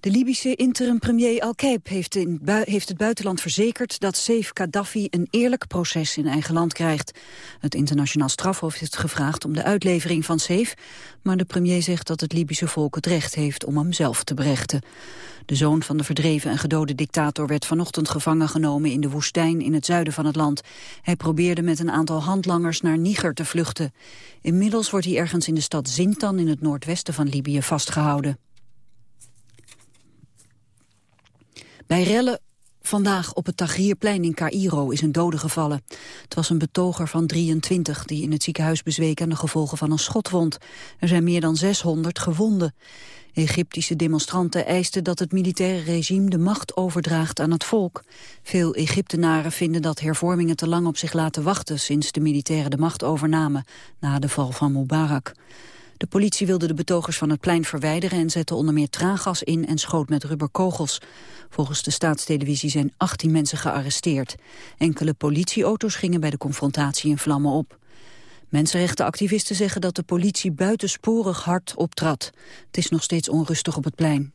De Libische interim-premier Al-Kaib heeft, heeft, het buitenland verzekerd dat Saif Gaddafi een eerlijk proces in eigen land krijgt. Het internationaal strafhof heeft gevraagd om de uitlevering van Saif, maar de premier zegt dat het Libische volk het recht heeft om hem zelf te berechten. De zoon van de verdreven en gedode dictator werd vanochtend gevangen genomen in de woestijn in het zuiden van het land. Hij probeerde met een aantal handlangers naar Niger te vluchten. Inmiddels wordt hij ergens in de stad Zintan in het noordwesten van Libië vastgehouden. Bij rellen Vandaag op het Tahrirplein in Cairo is een dode gevallen. Het was een betoger van 23 die in het ziekenhuis bezweek aan de gevolgen van een schotwond. Er zijn meer dan 600 gewonden. Egyptische demonstranten eisten dat het militaire regime de macht overdraagt aan het volk. Veel Egyptenaren vinden dat hervormingen te lang op zich laten wachten sinds de militairen de macht overnamen na de val van Mubarak. De politie wilde de betogers van het plein verwijderen en zette onder meer traangas in en schoot met rubberkogels. Volgens de staatstelevisie zijn 18 mensen gearresteerd. Enkele politieauto's gingen bij de confrontatie in vlammen op. Mensenrechtenactivisten zeggen dat de politie buitensporig hard optrad. Het is nog steeds onrustig op het plein.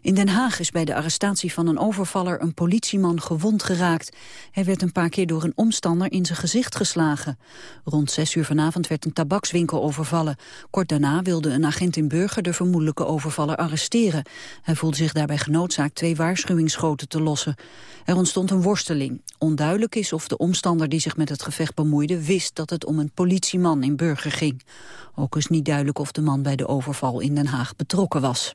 In Den Haag is bij de arrestatie van een overvaller een politieman gewond geraakt. Hij werd een paar keer door een omstander in zijn gezicht geslagen. Rond zes uur vanavond werd een tabakswinkel overvallen. Kort daarna wilde een agent in Burger de vermoedelijke overvaller arresteren. Hij voelde zich daarbij genoodzaakt twee waarschuwingsschoten te lossen. Er ontstond een worsteling. Onduidelijk is of de omstander die zich met het gevecht bemoeide wist dat het om een politieman in Burger ging. Ook is niet duidelijk of de man bij de overval in Den Haag betrokken was.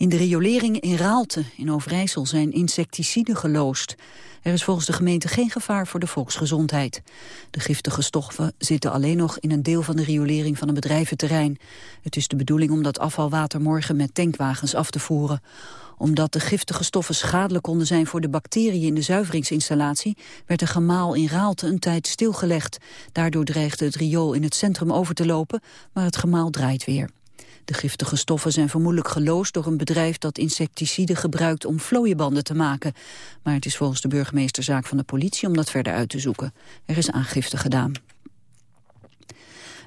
In de rioleringen in Raalte in Overijssel zijn insecticiden geloosd. Er is volgens de gemeente geen gevaar voor de volksgezondheid. De giftige stoffen zitten alleen nog in een deel van de riolering van een bedrijventerrein. Het is de bedoeling om dat afvalwater morgen met tankwagens af te voeren omdat de giftige stoffen schadelijk konden zijn voor de bacteriën in de zuiveringsinstallatie, werd de gemaal in Raalte een tijd stilgelegd. Daardoor dreigde het riool in het centrum over te lopen, maar het gemaal draait weer. De giftige stoffen zijn vermoedelijk geloosd door een bedrijf dat insecticiden gebruikt om vlooienbanden te maken. Maar het is volgens de burgemeester zaak van de politie om dat verder uit te zoeken. Er is aangifte gedaan.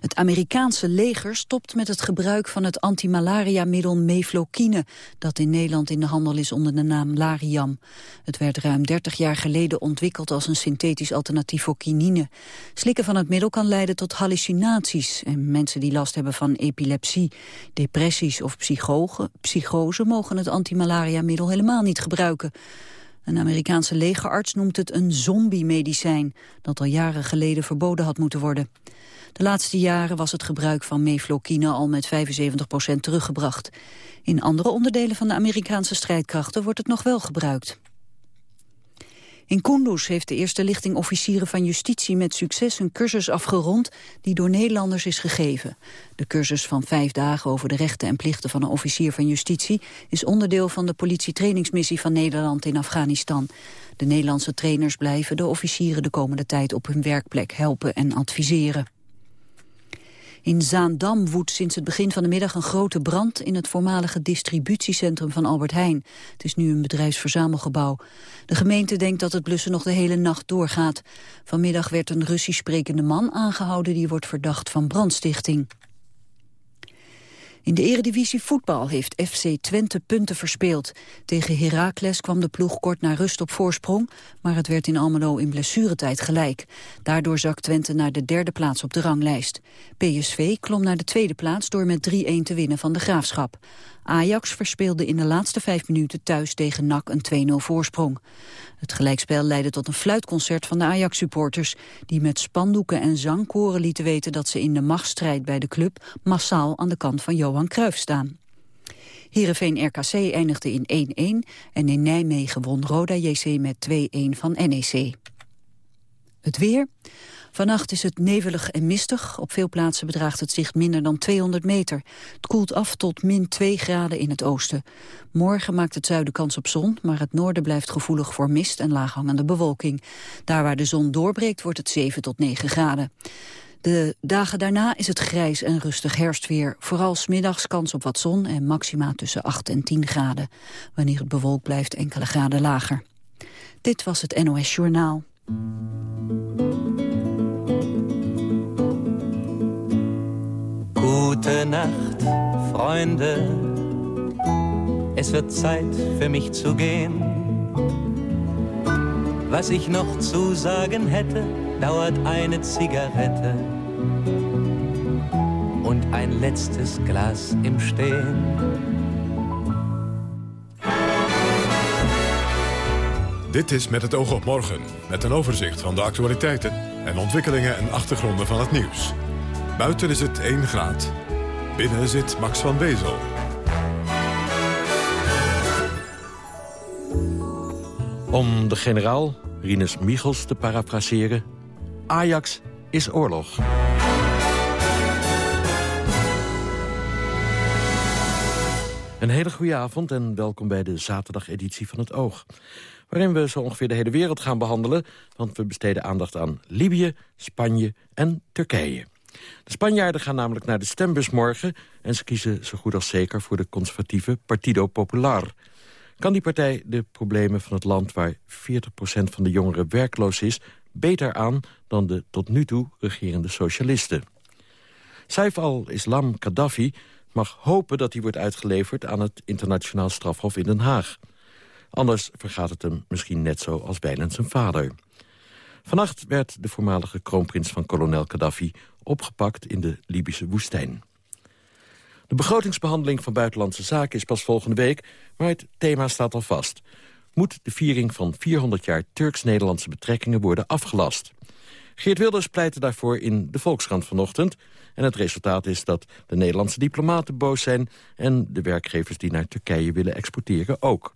Het Amerikaanse leger stopt met het gebruik van het antimalaria-middel mefloquine, dat in Nederland in de handel is onder de naam Lariam. Het werd ruim 30 jaar geleden ontwikkeld als een synthetisch alternatief voor kinine. Slikken van het middel kan leiden tot hallucinaties en mensen die last hebben van epilepsie, depressies of psychose, psychose mogen het antimalaria-middel helemaal niet gebruiken. Een Amerikaanse legerarts noemt het een zombie-medicijn... dat al jaren geleden verboden had moeten worden. De laatste jaren was het gebruik van mefloquine al met 75% teruggebracht. In andere onderdelen van de Amerikaanse strijdkrachten wordt het nog wel gebruikt. In Kunduz heeft de eerste lichting officieren van justitie met succes een cursus afgerond die door Nederlanders is gegeven. De cursus van vijf dagen over de rechten en plichten van een officier van justitie is onderdeel van de politietrainingsmissie van Nederland in Afghanistan. De Nederlandse trainers blijven de officieren de komende tijd op hun werkplek helpen en adviseren. In Zaandam woedt sinds het begin van de middag een grote brand in het voormalige distributiecentrum van Albert Heijn. Het is nu een bedrijfsverzamelgebouw. De gemeente denkt dat het blussen nog de hele nacht doorgaat. Vanmiddag werd een Russisch sprekende man aangehouden die wordt verdacht van brandstichting. In de eredivisie voetbal heeft FC Twente punten verspeeld. Tegen Heracles kwam de ploeg kort na rust op voorsprong... maar het werd in Almelo in blessuretijd gelijk. Daardoor zak Twente naar de derde plaats op de ranglijst. PSV klom naar de tweede plaats door met 3-1 te winnen van de Graafschap. Ajax verspeelde in de laatste vijf minuten thuis tegen NAC een 2-0 voorsprong. Het gelijkspel leidde tot een fluitconcert van de Ajax-supporters... die met spandoeken en zangkoren lieten weten dat ze in de machtsstrijd bij de club... massaal aan de kant van Johan Cruijff staan. Heerenveen RKC eindigde in 1-1 en in Nijmegen won Roda JC met 2-1 van NEC. Het weer. Vannacht is het nevelig en mistig. Op veel plaatsen bedraagt het zicht minder dan 200 meter. Het koelt af tot min 2 graden in het oosten. Morgen maakt het zuiden kans op zon, maar het noorden blijft gevoelig voor mist en laaghangende bewolking. Daar waar de zon doorbreekt wordt het 7 tot 9 graden. De dagen daarna is het grijs en rustig herfstweer. Vooral smiddags kans op wat zon en maxima tussen 8 en 10 graden. Wanneer het bewolkt blijft enkele graden lager. Dit was het NOS Journaal. Gute Nacht, Freunde. Es wird Zeit für mich zu gehen. Was ich noch zu sagen hätte, dauert eine Zigarette und ein letztes Glas im Stehen. Dit is Met het oog op morgen, met een overzicht van de actualiteiten en ontwikkelingen en achtergronden van het nieuws. Buiten is het 1 graad. Binnen zit Max van Wezel. Om de generaal, Rinus Michels, te parafraseren... Ajax is oorlog. Een hele goede avond en welkom bij de zaterdageditie van het Oog. Waarin we zo ongeveer de hele wereld gaan behandelen... want we besteden aandacht aan Libië, Spanje en Turkije. De Spanjaarden gaan namelijk naar de stembus morgen... en ze kiezen zo goed als zeker voor de conservatieve Partido Popular. Kan die partij de problemen van het land waar 40% van de jongeren werkloos is... beter aan dan de tot nu toe regerende socialisten? Saif al-Islam Gaddafi mag hopen dat hij wordt uitgeleverd... aan het internationaal strafhof in Den Haag. Anders vergaat het hem misschien net zo als bijna zijn vader. Vannacht werd de voormalige kroonprins van kolonel Gaddafi opgepakt in de Libische woestijn. De begrotingsbehandeling van Buitenlandse Zaken is pas volgende week... maar het thema staat al vast. Moet de viering van 400 jaar Turks-Nederlandse betrekkingen worden afgelast? Geert Wilders pleitte daarvoor in de Volkskrant vanochtend... en het resultaat is dat de Nederlandse diplomaten boos zijn... en de werkgevers die naar Turkije willen exporteren ook.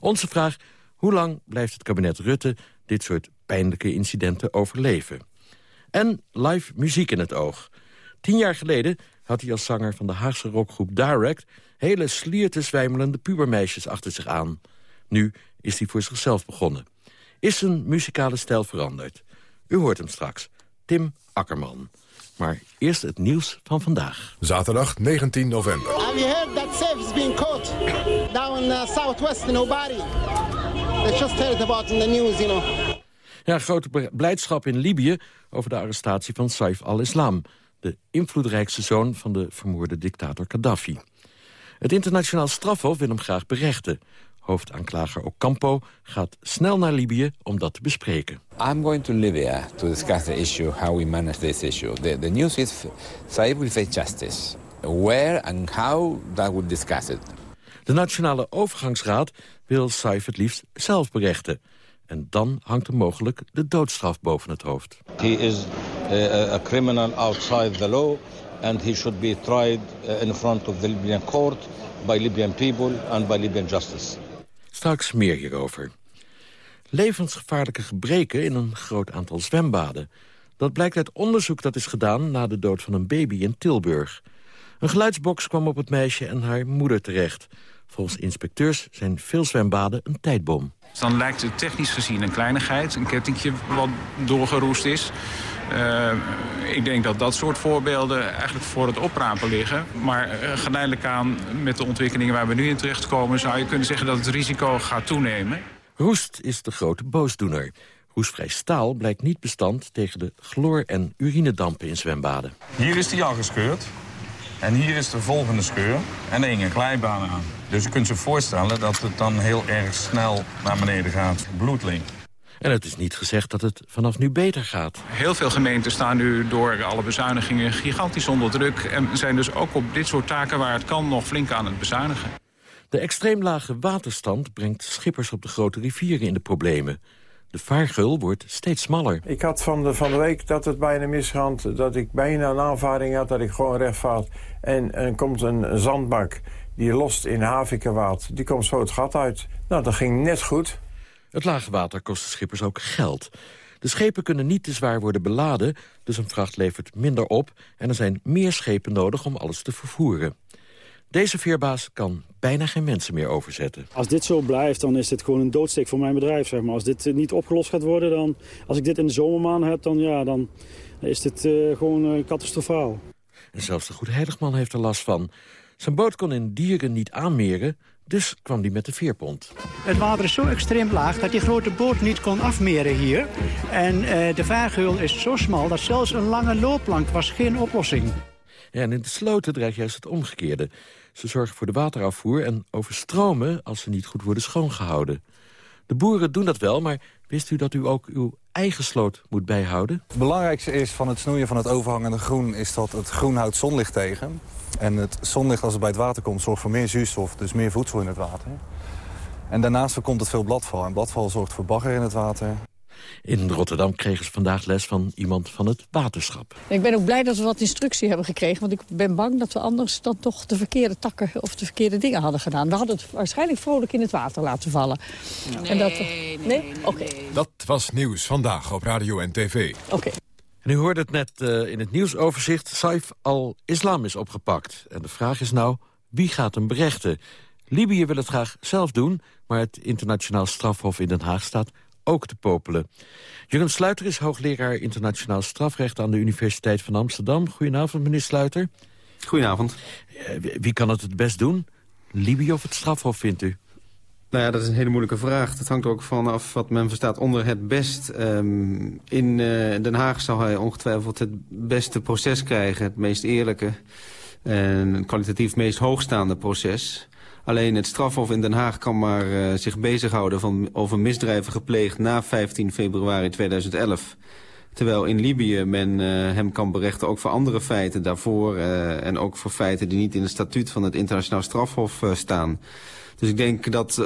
Onze vraag, hoe lang blijft het kabinet Rutte... dit soort pijnlijke incidenten overleven? En live muziek in het oog. Tien jaar geleden had hij als zanger van de Haagse rockgroep Direct... hele slierte zwijmelende pubermeisjes achter zich aan. Nu is hij voor zichzelf begonnen. Is zijn muzikale stijl veranderd? U hoort hem straks. Tim Akkerman. Maar eerst het nieuws van vandaag. Zaterdag 19 november. Have you heard that safe is being caught down in uh, southwest in Obari? They just heard about in the news, you know. Ja, grote blijdschap in Libië over de arrestatie van Saif al-Islam... de invloedrijkste zoon van de vermoorde dictator Gaddafi. Het internationaal strafhof wil hem graag berechten. Hoofdaanklager Ocampo gaat snel naar Libië om dat te bespreken. I'm going to Libya to discuss the issue, how we manage this issue. The, the news is Saif will face justice. Where and how, that we'll discuss it. De Nationale Overgangsraad wil Saif het liefst zelf berechten. En dan hangt er mogelijk de doodstraf boven het hoofd. He is a, criminal outside the law and he should be tried uh, in front of the Libyan court by Libyan people and by Libyan justice. Straks meer hierover. Levensgevaarlijke gebreken in een groot aantal zwembaden. Dat blijkt uit onderzoek dat is gedaan na de dood van een baby in Tilburg. Een geluidsbox kwam op het meisje en haar moeder terecht. Volgens inspecteurs zijn veel zwembaden een tijdbom. Dan lijkt het technisch gezien een kleinigheid, een kettingje wat doorgeroest is. Uh, ik denk dat dat soort voorbeelden eigenlijk voor het oprapen liggen. Maar uh, geleidelijk aan met de ontwikkelingen waar we nu in terechtkomen... zou je kunnen zeggen dat het risico gaat toenemen. Roest is de grote boosdoener. Roestvrij staal blijkt niet bestand tegen de chloor- en urinedampen in zwembaden. Hier is die al gescheurd. En hier is de volgende scheur. En er hing een glijbaan aan. Dus je kunt je voorstellen dat het dan heel erg snel naar beneden gaat. Bloedling. En het is niet gezegd dat het vanaf nu beter gaat. Heel veel gemeenten staan nu door alle bezuinigingen gigantisch onder druk... en zijn dus ook op dit soort taken waar het kan nog flink aan het bezuinigen. De extreem lage waterstand brengt schippers op de grote rivieren in de problemen. De vaargeul wordt steeds smaller. Ik had van de, van de week dat het bijna misgaand... dat ik bijna een aanvaring had dat ik gewoon recht vaart. En er komt een zandbak die lost in Havikenwaard. Die komt zo het gat uit. Nou, dat ging net goed. Het lage water kost de schippers ook geld. De schepen kunnen niet te zwaar worden beladen, dus een vracht levert minder op... en er zijn meer schepen nodig om alles te vervoeren. Deze veerbaas kan bijna geen mensen meer overzetten. Als dit zo blijft, dan is dit gewoon een doodsteek voor mijn bedrijf. Zeg maar. Als dit niet opgelost gaat worden, dan, als ik dit in de zomermaanden heb... dan, ja, dan is dit uh, gewoon uh, catastrofaal. En zelfs de Goede Heiligman heeft er last van. Zijn boot kon in dieren niet aanmeren, dus kwam hij met de veerpont. Het water is zo extreem laag dat die grote boot niet kon afmeren hier. En uh, de vaargeul is zo smal dat zelfs een lange loopplank was geen oplossing. Ja, en in de sloten dreigt juist het omgekeerde. Ze zorgen voor de waterafvoer en overstromen als ze niet goed worden schoongehouden. De boeren doen dat wel, maar wist u dat u ook uw eigen sloot moet bijhouden? Het belangrijkste is van het snoeien van het overhangende groen... is dat het groen houdt zonlicht tegen. En het zonlicht als het bij het water komt zorgt voor meer zuurstof, dus meer voedsel in het water. En daarnaast voorkomt het veel bladval. En bladval zorgt voor bagger in het water. In Rotterdam kregen ze vandaag les van iemand van het waterschap. Ik ben ook blij dat we wat instructie hebben gekregen. Want ik ben bang dat we anders dan toch de verkeerde takken of de verkeerde dingen hadden gedaan. We hadden het waarschijnlijk vrolijk in het water laten vallen. Nee, en dat, nee, nee? Oké. Dat was nieuws vandaag op radio en tv. Oké. En u hoorde het net uh, in het nieuwsoverzicht. Saif al-Islam is opgepakt. En de vraag is nou, wie gaat hem berechten? Libië wil het graag zelf doen, maar het internationaal strafhof in Den Haag staat ook te popelen. Jurgen Sluiter is hoogleraar internationaal strafrecht aan de Universiteit van Amsterdam. Goedenavond, meneer Sluiter. Goedenavond. Wie kan het het best doen? Libië of het strafhof, vindt u? Nou ja, dat is een hele moeilijke vraag. Dat hangt er ook vanaf wat men verstaat onder het best. Um, in uh, Den Haag zal hij ongetwijfeld het beste proces krijgen. Het meest eerlijke en kwalitatief meest hoogstaande proces. Alleen het strafhof in Den Haag kan maar uh, zich bezighouden van, over misdrijven gepleegd na 15 februari 2011. Terwijl in Libië men uh, hem kan berechten ook voor andere feiten daarvoor... Uh, en ook voor feiten die niet in het statuut van het internationaal strafhof staan. Dus ik denk dat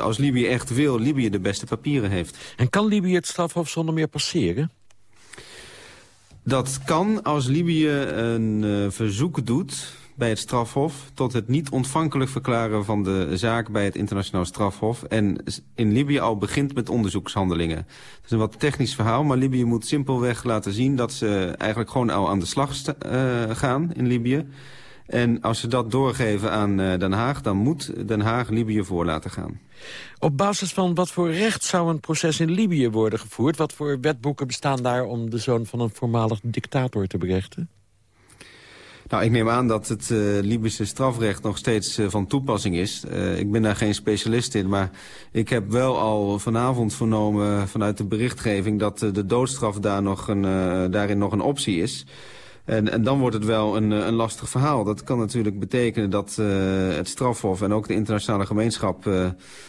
als Libië echt wil, Libië de beste papieren heeft. En kan Libië het strafhof zonder meer passeren? Dat kan als Libië een verzoek doet bij het strafhof... tot het niet ontvankelijk verklaren van de zaak bij het internationaal strafhof... en in Libië al begint met onderzoekshandelingen. Het is een wat technisch verhaal, maar Libië moet simpelweg laten zien... dat ze eigenlijk gewoon al aan de slag uh, gaan in Libië... En als ze dat doorgeven aan uh, Den Haag, dan moet Den Haag Libië voor laten gaan. Op basis van wat voor recht zou een proces in Libië worden gevoerd? Wat voor wetboeken bestaan daar om de zoon van een voormalig dictator te berechten? Nou, ik neem aan dat het uh, Libische strafrecht nog steeds uh, van toepassing is. Uh, ik ben daar geen specialist in, maar ik heb wel al vanavond vernomen vanuit de berichtgeving dat de doodstraf daar nog een, daarin nog een optie is. En, en dan wordt het wel een, een lastig verhaal. Dat kan natuurlijk betekenen dat het strafhof en ook de internationale gemeenschap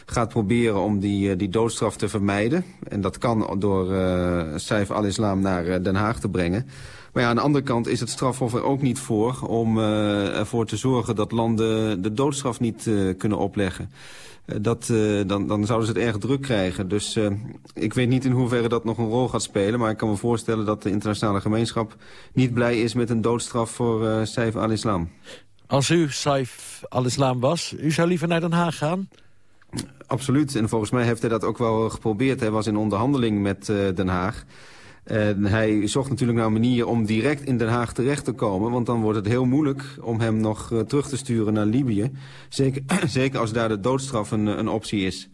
gaat proberen om die, die doodstraf te vermijden. En dat kan door Saif al-Islam naar Den Haag te brengen. Maar ja, aan de andere kant is het strafhof er ook niet voor... om uh, ervoor te zorgen dat landen de doodstraf niet uh, kunnen opleggen. Uh, dat, dan, dan zouden ze het erg druk krijgen. Dus ik weet niet in hoeverre dat nog een rol gaat spelen... maar ik kan me voorstellen dat de internationale gemeenschap... niet blij is met een doodstraf voor Saif al-Islam. Als u Saif al-Islam was, u zou liever naar Den Haag gaan? Absoluut. En volgens mij heeft hij dat ook wel geprobeerd. Hij was in onderhandeling met Den Haag... En hij zocht natuurlijk naar een manier om direct in Den Haag terecht te komen. Want dan wordt het heel moeilijk om hem nog uh, terug te sturen naar Libië. Zeker, zeker als daar de doodstraf een, een optie is.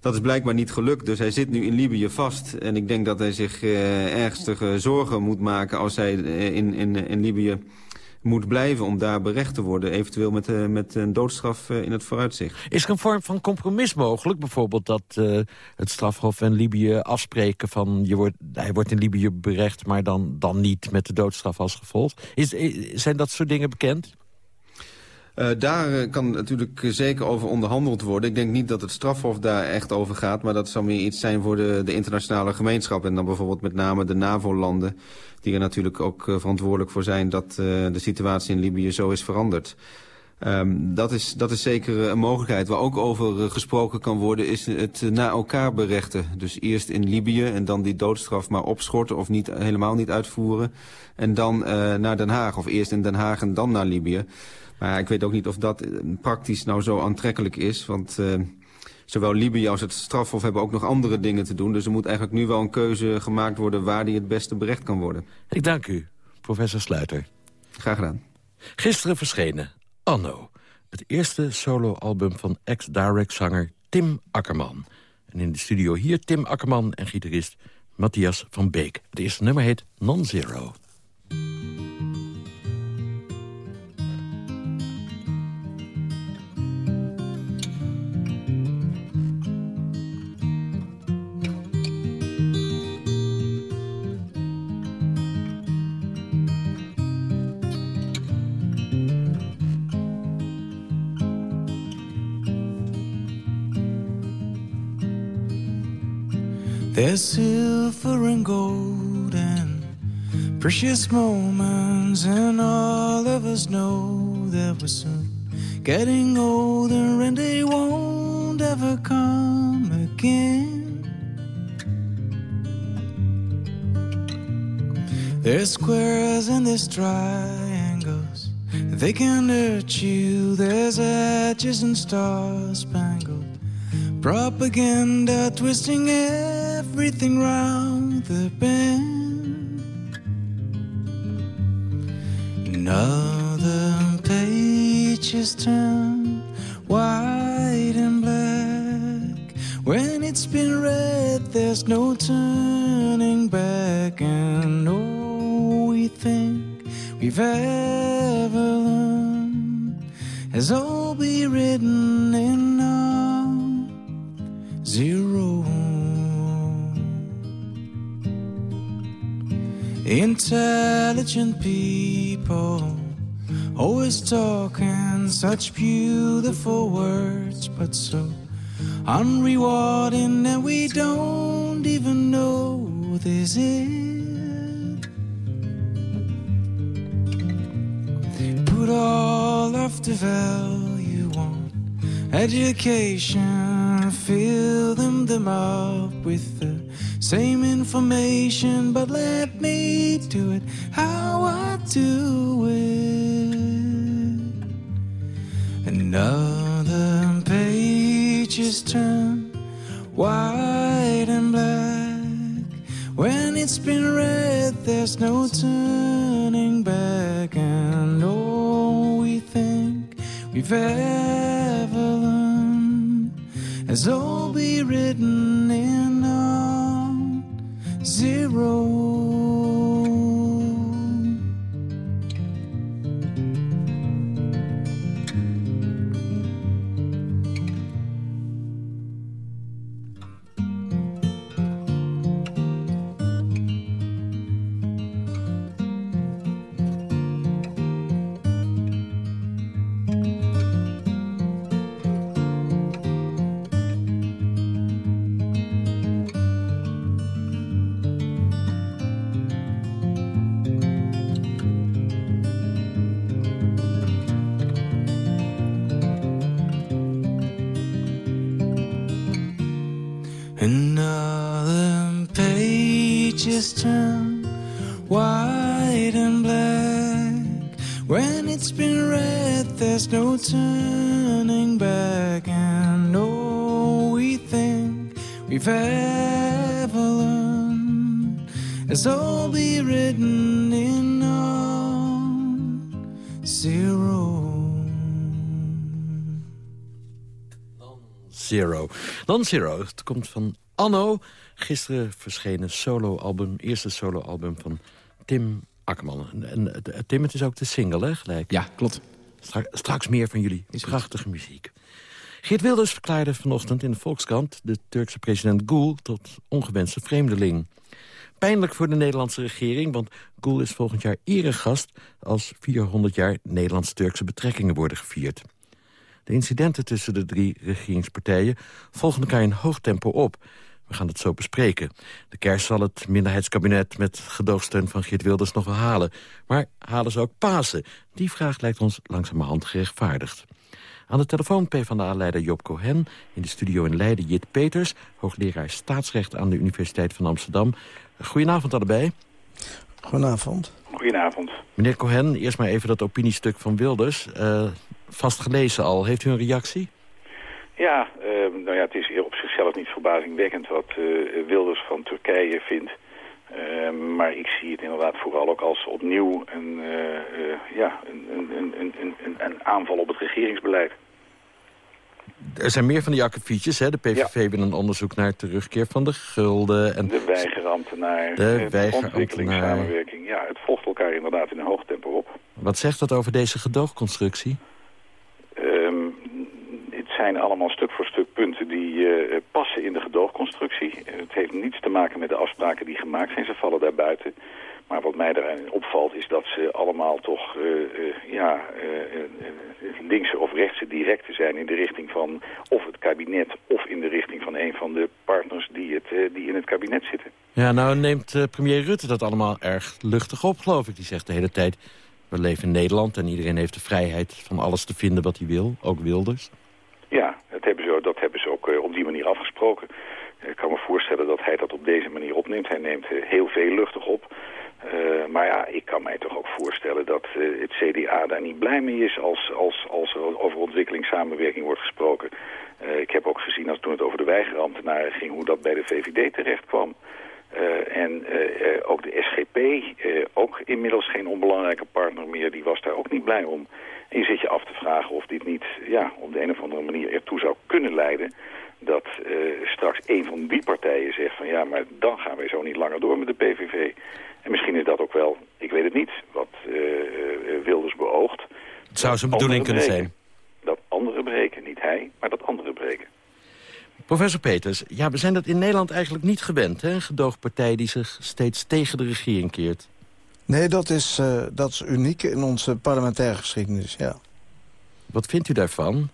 Dat is blijkbaar niet gelukt, dus hij zit nu in Libië vast. En ik denk dat hij zich uh, ernstige zorgen moet maken als hij uh, in, in, in Libië moet blijven om daar berecht te worden. Eventueel met, uh, met een doodstraf uh, in het vooruitzicht. Is er een vorm van compromis mogelijk? Bijvoorbeeld dat uh, het strafhof en Libië afspreken van... Je wordt, hij wordt in Libië berecht, maar dan, dan niet met de doodstraf als gevolg. Is, zijn dat soort dingen bekend? Uh, daar kan natuurlijk zeker over onderhandeld worden. Ik denk niet dat het strafhof daar echt over gaat... maar dat zou meer iets zijn voor de, de internationale gemeenschap... en dan bijvoorbeeld met name de NAVO-landen... die er natuurlijk ook uh, verantwoordelijk voor zijn... dat de situatie in Libië zo is veranderd. Um, dat, is, dat is zeker een mogelijkheid. Waar ook over gesproken kan worden is het na elkaar berechten. Dus eerst in Libië en dan die doodstraf maar opschorten... of niet, helemaal niet uitvoeren. En dan naar Den Haag. Of eerst in Den Haag en dan naar Libië. Maar ik weet ook niet of dat praktisch nou zo aantrekkelijk is. Want uh, zowel Libië als het strafhof hebben ook nog andere dingen te doen. Dus er moet eigenlijk nu wel een keuze gemaakt worden... waar die het beste berecht kan worden. Ik dank u, professor Sluiter. Graag gedaan. Gisteren verschenen Anno. Het eerste soloalbum van ex-direct-zanger Tim Akkerman. En in de studio hier Tim Akkerman en gitarist Matthias van Beek. Het eerste nummer heet Non-Zero. There's silver and gold and precious moments, and all of us know that we're soon getting older and they won't ever come again. There's squares and there's triangles. They can hurt you. There's edges and star spangled propaganda twisting everything round the bend. Such beautiful words, but so unrewarding that we don't even know this is. Put all of the value on education, fill them, them up with the same information, but let me do it how I do it. Another page is turned white and black. When it's been read, there's no turning back, and all we think we've ever learned has all be written in our zero. Zero. Dan Zero. Het komt van Anno. Gisteren verschenen soloalbum, eerste soloalbum van Tim Akkerman. En, en, eh, Tim, het is ook de single, hè, gelijk? Ja, klopt. Stra- straks meer van jullie. Prachtige muziek. Geert Wilders verklaarde vanochtend in de Volkskrant... de Turkse president Gül tot ongewenste vreemdeling. Pijnlijk voor de Nederlandse regering, want Gül is volgend jaar eregast... als 400 jaar Nederlands-Turkse betrekkingen worden gevierd. De incidenten tussen de drie regeringspartijen volgen elkaar in hoog tempo op. We gaan het zo bespreken. De kerst zal het minderheidskabinet met gedoogsteun van Geert Wilders nog wel halen. Maar halen ze ook Pasen? Die vraag lijkt ons langzamerhand gerechtvaardigd. Aan de telefoon PvdA-leider Job Cohen, in de studio in Leiden Jit Peters... hoogleraar staatsrecht aan de Universiteit van Amsterdam. Goedenavond allebei. Goedenavond. Goedenavond. Meneer Cohen, eerst maar even dat opiniestuk van Wilders. Eh, vast gelezen al. Heeft u een reactie? Ja, eh, nou ja, het is op zichzelf niet verbazingwekkend wat eh, Wilders van Turkije vindt. Eh, maar ik zie het inderdaad vooral ook als opnieuw een, eh, eh, ja, een, een, een, een, aanval op het regeringsbeleid. Er zijn meer van die akkefietjes. Hè? De PVV wil een onderzoek naar terugkeer van de gulden. En De weigerambtenaar, De weigerambtenaar. ontwikkelingssamenwerking. Ja, het volgt elkaar inderdaad in een hoog tempo op. Wat zegt dat over deze gedoogconstructie? Zijn allemaal stuk voor stuk punten die eh, passen in de gedoogconstructie. Eh, het heeft niets te maken met de afspraken die gemaakt zijn. Ze vallen daar buiten. Maar wat mij daarin opvalt is dat ze allemaal toch eh, ja, linkse of rechtse directe zijn in de richting van of het kabinet of in de richting van een van de partners die, het, die in het kabinet zitten. Ja, nou neemt premier Rutte dat allemaal erg luchtig op, geloof ik. Die zegt de hele tijd, we leven in Nederland en iedereen heeft de vrijheid van alles te vinden wat hij wil, ook Wilders. Ja, dat hebben ze, dat hebben ze ook eh, op die manier afgesproken. Ik kan me voorstellen dat hij dat op deze manier opneemt. Hij neemt eh, heel veel luchtig op. Eh, maar ja, ik kan mij toch ook voorstellen dat het CDA daar niet blij mee is als, als, als er over ontwikkelingssamenwerking wordt gesproken. Ik heb ook gezien als toen het over de weigerambtenaren ging hoe dat bij de VVD terecht kwam. En ook de SGP, ook inmiddels geen onbelangrijke partner meer, die was daar ook niet blij om. En je zit je af te vragen of dit niet ja, op de een of andere manier ertoe zou kunnen leiden dat eh, straks een van die partijen zegt van ja, maar dan gaan wij zo niet langer door met de PVV. En misschien is dat ook wel, ik weet het niet, wat eh, Wilders beoogt. Het zou zijn bedoeling kunnen breken. zijn. Dat anderen breken, niet hij, maar dat anderen breken. Professor Peters, ja, we zijn dat in Nederland eigenlijk niet gewend, hè? Een gedoogpartij die zich steeds tegen de regering keert. Nee, dat is, eh, dat is uniek in onze parlementaire geschiedenis, ja. Wat vindt u daarvan?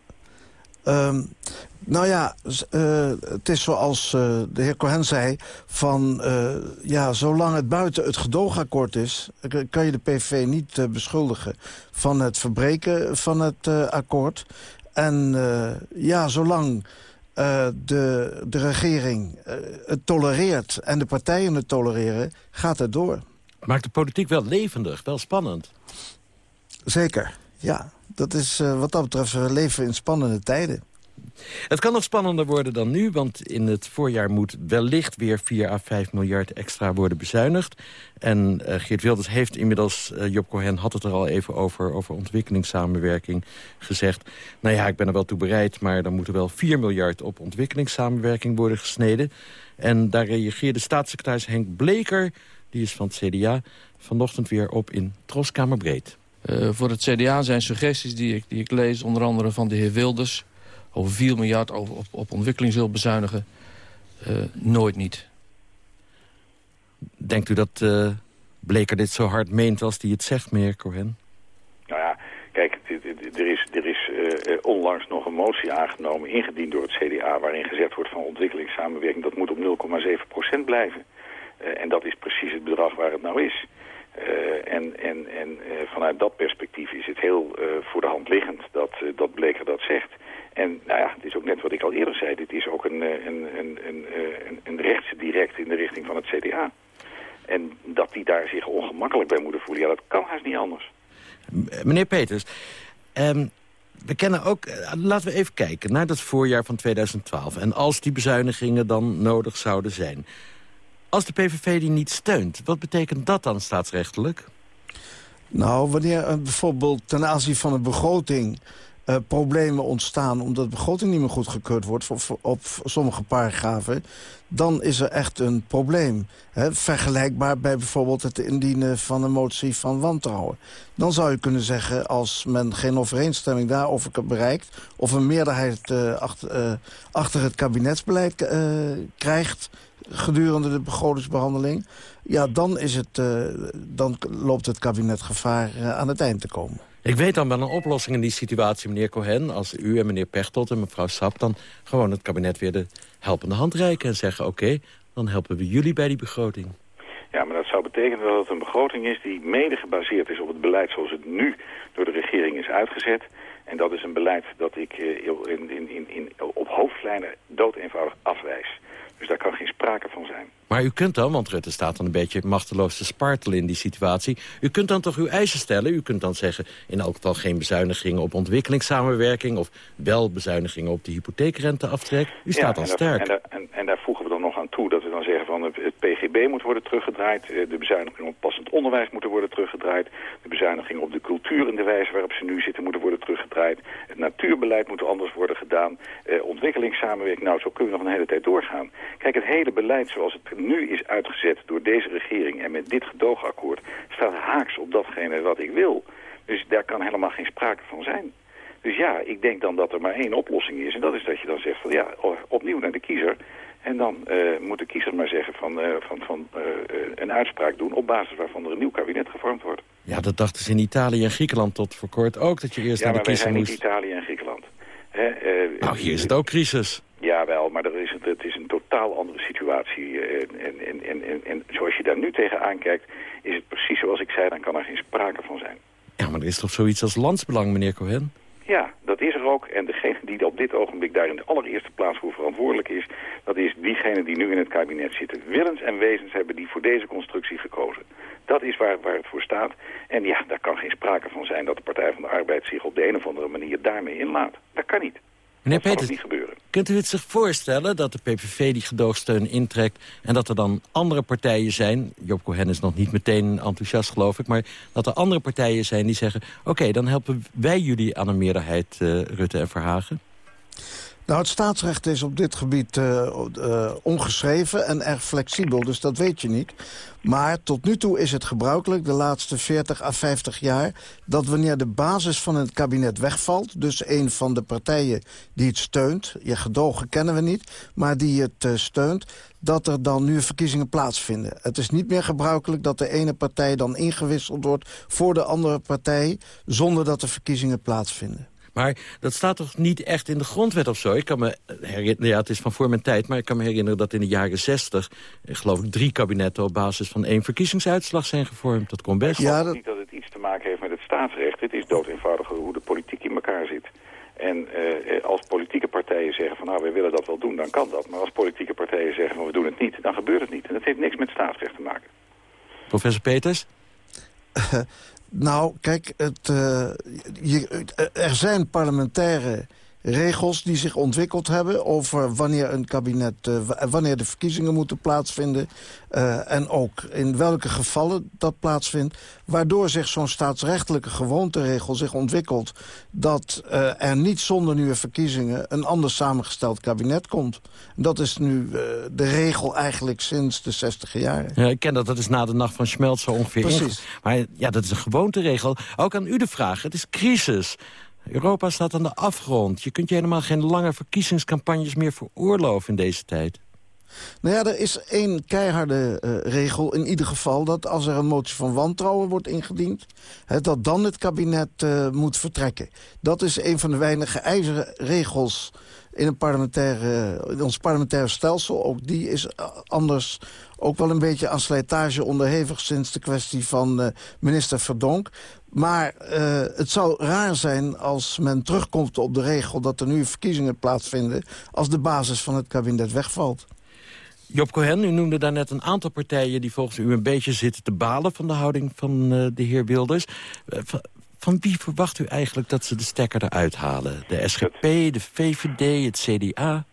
Ehm, nou ja, eh, het is zoals eh, de heer Cohen zei... van ja, zolang het buiten het gedoogakkoord is... kan je de PVV niet beschuldigen van het verbreken van het akkoord. En ja, zolang de, de regering het tolereert en de partijen het tolereren... gaat het door. Maakt de politiek wel levendig, wel spannend. Zeker, ja. Dat is, eh, wat dat betreft, we leven in spannende tijden. Het kan nog spannender worden dan nu, want in het voorjaar moet wellicht weer 4 à 5 miljard extra worden bezuinigd. En eh, Geert Wilders heeft inmiddels, eh, Job Cohen had het er al even over, over ontwikkelingssamenwerking gezegd. Nou ja, ik ben er wel toe bereid, maar dan moet er wel 4 miljard op ontwikkelingssamenwerking worden gesneden. En daar reageerde staatssecretaris Henk Bleker, die is van het CDA, vanochtend weer op in Troskamerbreed. Eh, voor het CDA zijn suggesties die ik, die ik lees, onder andere van de heer Wilders... over 4 miljard over, op, op ontwikkelingshulp bezuinigen, eh, nooit niet. Denkt u dat eh, Bleker dit zo hard meent als hij het zegt, meneer Cohen? Nou ja, kijk, er is, er is onlangs nog een motie aangenomen, ingediend door het CDA... waarin gezegd wordt van ontwikkelingssamenwerking, dat moet op 0,7% blijven. Eh, en dat is precies het bedrag waar het nou is. Eh, en en, en eh, vanuit dat perspectief is het heel voor de hand liggend dat, dat Bleker dat zegt. En nou ja, het is ook net wat ik al eerder zei. Dit is ook een, een, een, een, een, een rechtse direct in de richting van het CDA. En dat die daar zich ongemakkelijk bij moeten voelen, ja, dat kan haast niet anders. Meneer Peters, ehm, we kennen ook... laten we even kijken naar dat voorjaar van 2012. En als die bezuinigingen dan nodig zouden zijn. Als de PVV die niet steunt, wat betekent dat dan staatsrechtelijk? Nou, wanneer eh, bijvoorbeeld ten aanzien van een begroting... eh, problemen ontstaan omdat de begroting niet meer goedgekeurd wordt... Op, sommige paragrafen, dan is er echt een probleem. Hè, vergelijkbaar bij bijvoorbeeld het indienen van een motie van wantrouwen. Dan zou je kunnen zeggen, als men geen overeenstemming daarover bereikt... of een meerderheid eh, achter, achter het kabinetsbeleid krijgt gedurende de begrotingsbehandeling... ja, dan, is het, eh, dan loopt het kabinet gevaar eh, aan het eind te komen. Ik weet dan wel een oplossing in die situatie, meneer Cohen... als u en meneer Pechtold en mevrouw Sap dan gewoon het kabinet weer de helpende hand reiken... en zeggen, oké, dan helpen we jullie bij die begroting. Ja, maar dat zou betekenen dat het een begroting is die mede gebaseerd is op het beleid zoals het nu door de regering is uitgezet. En dat is een beleid dat ik eh, in, in, in, in, op hoofdlijnen dood eenvoudig afwijs. Dus daar kan geen sprake van zijn. Maar u kunt dan, want Rutte staat dan een beetje machteloos te spartelen in die situatie... u kunt dan toch uw eisen stellen? U kunt dan zeggen, in elk geval geen bezuinigingen op ontwikkelingssamenwerking... of wel bezuinigingen op de hypotheekrenteaftrek. U staat al daar- sterk. En daar, en, en daar voegen we dan nog aan toe dat we dan zeggen van het, het PGB moet worden teruggedraaid. eh, De bezuinigingen op passend onderwijs moeten worden teruggedraaid. De bezuinigingen op de cultuur en de wijze waarop ze nu zitten moeten worden teruggedraaid. Het natuurbeleid moet anders worden gedaan. Eh, ontwikkelingssamenwerking, nou zo kunnen we nog een hele tijd doorgaan. Kijk, het hele beleid zoals het nu is uitgezet door deze regering en met dit gedoogakkoord staat haaks op datgene wat ik wil. Dus daar kan helemaal geen sprake van zijn. Dus ja, ik denk dan dat er maar één oplossing is. En dat is dat je dan zegt van ja, opnieuw naar de kiezer. En dan eh, moet de kiezer maar zeggen van, eh, van, van eh, een uitspraak doen op basis waarvan er een nieuw kabinet gevormd wordt. Ja, dat dachten ze in Italië en Griekenland tot voor kort ook... dat je eerst ja, naar de maar wij kiezer zijn niet moest. Italië en Griekenland. Hè, Nou, hier is het ook crisis. Jawel, maar er is het, het, totaal andere situatie. eh, En, en, en, en, en zoals je daar nu tegenaan kijkt, is het precies zoals ik zei, dan kan er geen sprake van zijn. Ja, maar er is toch zoiets als landsbelang, meneer Cohen? Ja, dat is er ook. En degene die op dit ogenblik daar in de allereerste plaats voor verantwoordelijk is... dat is diegene die nu in het kabinet zitten. Willens en wezens hebben die voor deze constructie gekozen. Dat is waar, waar het voor staat. En ja, daar kan geen sprake van zijn dat de Partij van de Arbeid zich op de een of andere manier daarmee inlaat. Dat kan niet. Meneer dat Peters, niet gebeuren. kunt u het zich voorstellen dat de PVV die gedoogsteun intrekt... en dat er dan andere partijen zijn... Job Cohen is nog niet meteen enthousiast, geloof ik... maar dat er andere partijen zijn die zeggen... oké, dan helpen wij jullie aan een meerderheid, eh, Rutte en Verhagen? Nou, het staatsrecht is op dit gebied eh, eh, ongeschreven en erg flexibel, dus dat weet je niet. Maar tot nu toe is het gebruikelijk, de laatste 40 à 50 jaar... dat wanneer de basis van het kabinet wegvalt... dus een van de partijen die het steunt... je gedogen kennen we niet, maar die het eh, steunt... dat er dan nu verkiezingen plaatsvinden. Het is niet meer gebruikelijk dat de ene partij dan ingewisseld wordt... voor de andere partij, zonder dat er verkiezingen plaatsvinden. Maar dat staat toch niet echt in de grondwet of zo? Ik kan me herinneren, ja, het is van voor mijn tijd... maar ik kan me herinneren dat in de jaren zestig... geloof ik drie kabinetten op basis van één verkiezingsuitslag zijn gevormd. Dat kon best. Ik geloof niet dat het iets te maken heeft met het staatsrecht. Het is dood eenvoudig hoe de politiek in elkaar zit. En eh, als politieke partijen zeggen van nou, wij willen dat wel doen, dan kan dat. Maar als politieke partijen zeggen van we doen het niet, dan gebeurt het niet. En dat heeft niks met staatsrecht te maken. Professor Peters? Nou, kijk, het, eh, je, er zijn parlementaire regels die zich ontwikkeld hebben... over wanneer een kabinet, eh, wanneer de verkiezingen moeten plaatsvinden... eh, en ook in welke gevallen dat plaatsvindt... waardoor zich zo'n staatsrechtelijke gewoonteregel zich ontwikkelt... dat eh, er niet zonder nieuwe verkiezingen een anders samengesteld kabinet komt. Dat is nu eh, de regel eigenlijk sinds de 60 jaren. Ja, ik ken dat, dat is na de nacht van Schmelz zo ongeveer. Precies. Maar ja, dat is een gewoonteregel. Ook aan u de vraag, het is crisis. Europa staat aan de afgrond. Je kunt je helemaal geen lange verkiezingscampagnes meer veroorloven in deze tijd. Nou ja, er is één keiharde eh, regel in ieder geval... dat als er een motie van wantrouwen wordt ingediend... Dat dan het kabinet eh, moet vertrekken. Dat is een van de weinige ijzeren regels in, een parlementaire, in ons parlementaire stelsel. Ook die is eh, anders ook wel een beetje aan slijtage onderhevig... sinds de kwestie van eh, minister Verdonk. Maar eh, het zou raar zijn als men terugkomt op de regel... dat er nu verkiezingen plaatsvinden... als de basis van het kabinet wegvalt. Job Cohen, u noemde daarnet een aantal partijen... die volgens u een beetje zitten te balen van de houding van eh, de heer Wilders. Van, van wie verwacht u eigenlijk dat ze de stekker eruit halen? De SGP, de VVD, het CDA?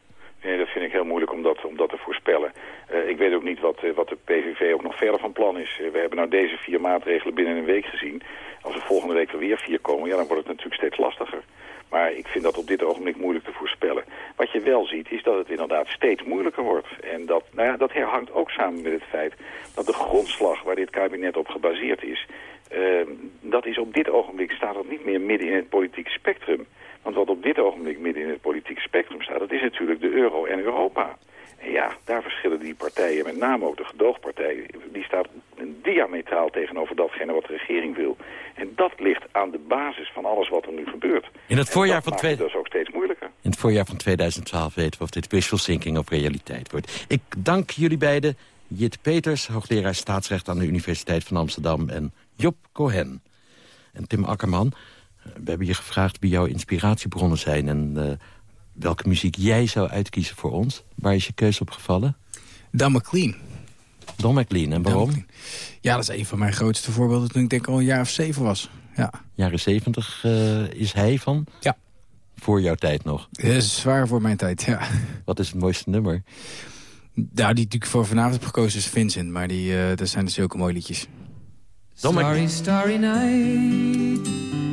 Heel moeilijk om dat, te voorspellen. Eh, ik weet ook niet wat, eh, wat de PVV ook nog verder van plan is. Eh, we hebben nou deze vier maatregelen binnen een week gezien. Als er volgende week er weer vier komen, ja, dan wordt het natuurlijk steeds lastiger. Maar ik vind dat op dit ogenblik moeilijk te voorspellen. Wat je wel ziet, is dat het inderdaad steeds moeilijker wordt. En dat, nou ja, dat hangt ook samen met het feit dat de grondslag waar dit kabinet op gebaseerd is... dat is op dit ogenblik staat dat niet meer midden in het politieke spectrum. Want wat op dit ogenblik midden in het politieke spectrum staat, dat is natuurlijk de euro en Europa. En ja, daar verschillen die partijen, met name ook de gedoogpartij, die staat diametraal tegenover datgene wat de regering wil. En dat ligt aan de basis van alles wat er nu gebeurt. In het voorjaar dat van twee- het dus ook steeds moeilijker. In het voorjaar van 2012 weten we of dit wishful thinking of realiteit wordt. Ik dank jullie beiden. Jit Peters, hoogleraar staatsrecht aan de Universiteit van Amsterdam... en Job Cohen. En Tim Akkerman, we hebben je gevraagd wie jouw inspiratiebronnen zijn... en eh, welke muziek jij zou uitkiezen voor ons. Waar is je keuze op gevallen? Dan McLean. Don McLean, en waarom? Ja, dat is een van mijn grootste voorbeelden toen ik denk al een jaar of zeven was. Ja. Jaren zeventig eh, is hij van? Ja. Voor jouw tijd nog? Dat is zwaar voor mijn tijd, ja. Wat is het mooiste nummer? Nou, die natuurlijk voor vanavond heb gekozen is Vincent. Maar die, eh, dat zijn dus zulke mooie liedjes. Starry, starry night.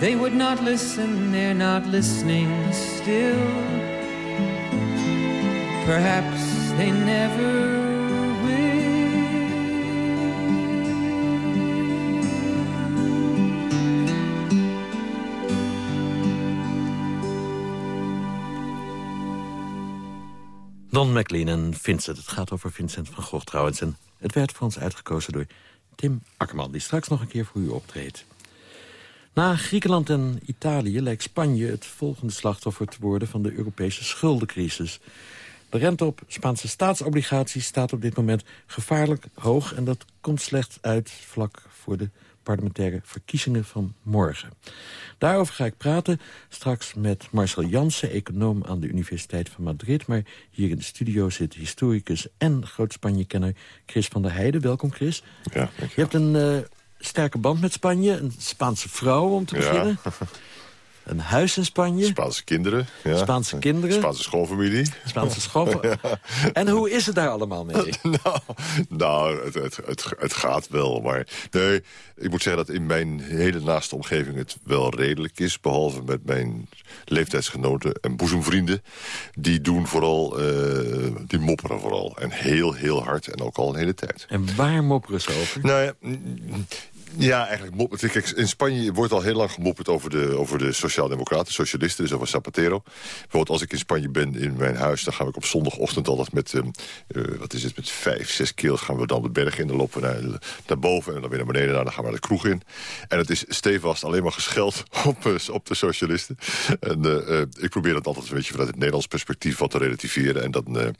They would not listen, they're not listening still. Perhaps they never Don McLean en Vincent. Het gaat over Vincent van Gogh trouwens. En het werd voor ons uitgekozen door Tim Akkerman... die straks nog een keer voor u optreedt. Na Griekenland en Italië lijkt Spanje het volgende slachtoffer te worden... van de Europese schuldencrisis. De rente op Spaanse staatsobligaties staat op dit moment gevaarlijk hoog... en dat komt slecht uit vlak voor de parlementaire verkiezingen van morgen. Daarover ga ik praten straks met Marcel Jansen, econoom aan de Universiteit van Madrid. Maar hier in de studio zit historicus en groot-Spanje-kenner Chris van der Heijden. Welkom Chris. Ja, je hebt een uh, sterke band met Spanje, een Spaanse vrouw om te beginnen. Ja. Een huis in Spanje. Spaanse kinderen. Ja. Spaanse kinderen. Spaanse schoolfamilie. Spaanse schoolfamilie. Ja. En hoe is het daar allemaal mee? nou, nou het, het, het, het, gaat wel. Maar nee, ik moet zeggen dat in mijn hele naaste omgeving het wel redelijk is. Behalve met mijn leeftijdsgenoten en boezemvrienden. Die doen vooral, uh, die mopperen vooral. En heel, heel hard en ook al een hele tijd. En waar mopperen ze over? Nou ja, ja, eigenlijk. Kijk, in Spanje wordt al heel lang gemopperd over de, over de sociaaldemocraten, socialisten, dus over Zapatero. Bijvoorbeeld als ik in Spanje ben in mijn huis, dan ga ik op zondagochtend altijd met, uh, wat is het, met vijf, zes keels gaan we dan de berg in. Dan lopen we naar, naar boven en dan weer naar beneden. Nou, dan gaan we de kroeg in. En het is stevast alleen maar gescheld op, uh, op de socialisten. En uh, ik probeer dat altijd een beetje vanuit het Nederlands perspectief wat te relativeren. En dan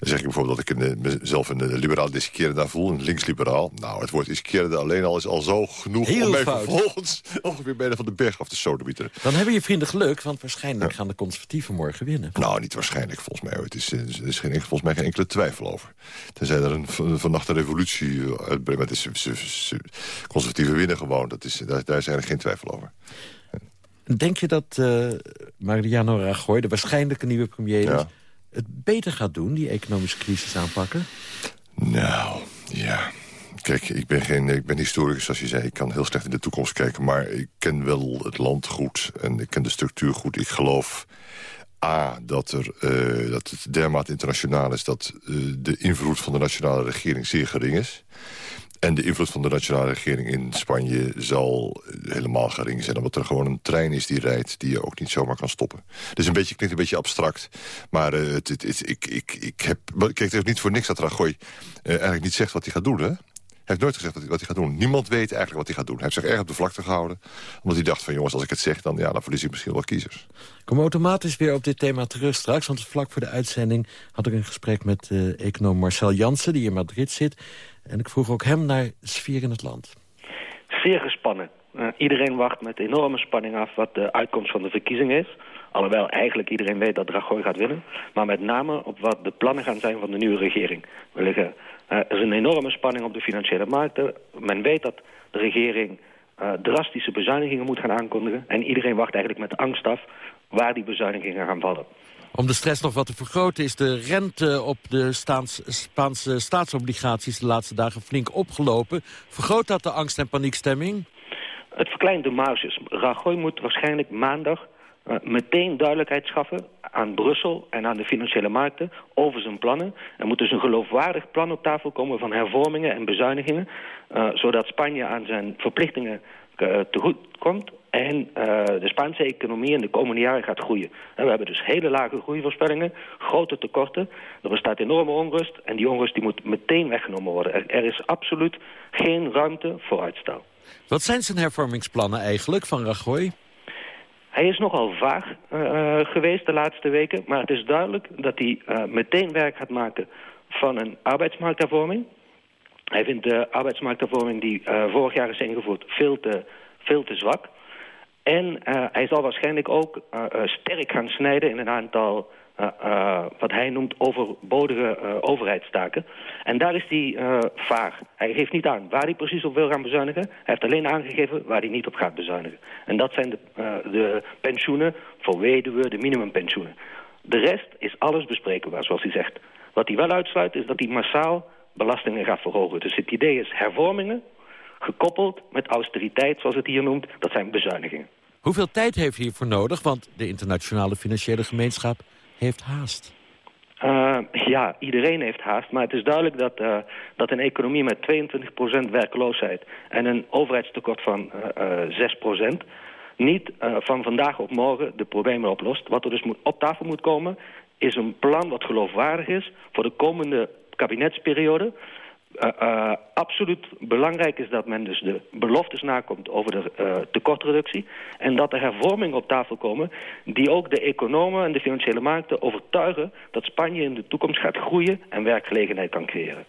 zeg ik bijvoorbeeld dat ik een, mezelf een liberaal diskeerde daar voel, een links-liberaal. Nou, het woord diskeerde alleen al is zo genoeg Heel om mij fout. vervolgens ongeveer bijna van de berg af te sodemieteren. Dan hebben je vrienden geluk, want waarschijnlijk gaan de conservatieven morgen winnen. Nou, niet waarschijnlijk volgens mij. Het is, er is geen, volgens mij geen enkele twijfel over. Tenzij er een, van- vannacht een revolutie uitbreekt. Maar het is, conservatieven winnen gewoon. Dat is, daar, daar is eigenlijk geen twijfel over. Denk je dat eh, Mariano Rajoy, de waarschijnlijke nieuwe premier... Ja. het beter gaat doen, die economische crisis aanpakken? Nou, ja. Kijk, ik ben, geen, ik ben historicus, zoals je zei. Ik kan heel slecht in de toekomst kijken. Maar ik ken wel het land goed en ik ken de structuur goed. Ik geloof... A, dat, er, eh, dat het dermate internationaal is... dat eh, de invloed van de nationale regering zeer gering is. En de invloed van de nationale regering in Spanje zal helemaal gering zijn. Omdat er gewoon een trein is die rijdt die je ook niet zomaar kan stoppen. Dus een beetje, klinkt een beetje abstract. Maar eh, het, ik, ik, ik heb... Kijk, het is niet voor niks dat Rajoy eh, eigenlijk niet zegt wat hij gaat doen, hè? Hij heeft nooit gezegd wat hij, wat hij gaat doen. Niemand weet eigenlijk wat hij gaat doen. Hij heeft zich erg op de vlakte gehouden. Omdat hij dacht van, jongens, als ik het zeg... dan, ja, dan verlies ik misschien wel kiezers. Ik kom automatisch weer op dit thema terug straks. Want vlak voor de uitzending had ik een gesprek met eh, econoom Marcel Jansen... die in Madrid zit. En ik vroeg ook hem naar de sfeer in het land. zeer gespannen. Eh, iedereen wacht met enorme spanning af wat de uitkomst van de verkiezing is. Alhoewel eigenlijk iedereen weet dat Rajoy gaat winnen. Maar met name op wat de plannen gaan zijn van de nieuwe regering. We liggen, er is een enorme spanning op de financiële markten. Men weet dat de regering eh, drastische bezuinigingen moet gaan aankondigen. En iedereen wacht eigenlijk met angst af waar die bezuinigingen gaan vallen. Om de stress nog wat te vergroten is de rente op de Staans- Spaanse staatsobligaties de laatste dagen flink opgelopen. Vergroot dat de angst- en paniekstemming? Het verkleint de marges. Rajoy moet waarschijnlijk maandag eh, meteen duidelijkheid schaffen aan Brussel en aan de financiële markten over zijn plannen. Er moet dus een geloofwaardig plan op tafel komen van hervormingen en bezuinigingen, eh, zodat Spanje aan zijn verplichtingen eh, tegoed komt en eh, de Spaanse economie in de komende jaren gaat groeien. En we hebben dus hele lage groeivoorspellingen, grote tekorten. Er bestaat enorme onrust en die onrust die moet meteen weggenomen worden. Er, er is absoluut geen ruimte voor uitstel. Wat zijn zijn hervormingsplannen eigenlijk van Rajoy? Hij is nogal vaag eh, eh, geweest de laatste weken, maar het is duidelijk dat hij eh, meteen werk gaat maken van een arbeidsmarkthervorming. Hij vindt de arbeidsmarkthervorming die vorig jaar is ingevoerd veel te, veel te zwak. En hij zal waarschijnlijk ook sterk gaan snijden in een aantal, eh, eh, wat hij noemt, overbodige eh, overheidstaken. En daar is hij vaag. Hij geeft niet aan waar hij precies op wil gaan bezuinigen. Hij heeft alleen aangegeven waar hij niet op gaat bezuinigen. En dat zijn de, de pensioenen voor weduwen, de minimumpensioenen. De rest is alles bespreekbaar, zoals hij zegt. Wat hij wel uitsluit is dat hij massaal belastingen gaat verhogen. Dus het idee is hervormingen, gekoppeld met austeriteit, zoals het hier noemt. Dat zijn bezuinigingen. Hoeveel tijd heeft hij hiervoor nodig? Want de internationale financiële gemeenschap heeft haast. Uh, ja, iedereen heeft haast, maar het is duidelijk dat, uh, dat een economie met 22% werkloosheid en een overheidstekort van uh, 6% niet van vandaag op morgen de problemen oplost. Wat er dus moet, op tafel moet komen, is een plan wat geloofwaardig is voor de komende kabinetsperiode. Uh, absoluut belangrijk is dat men dus de beloftes nakomt over de uh, tekortreductie. En dat er hervormingen op tafel komen die ook de economen en de financiële markten overtuigen dat Spanje in de toekomst gaat groeien en werkgelegenheid kan creëren.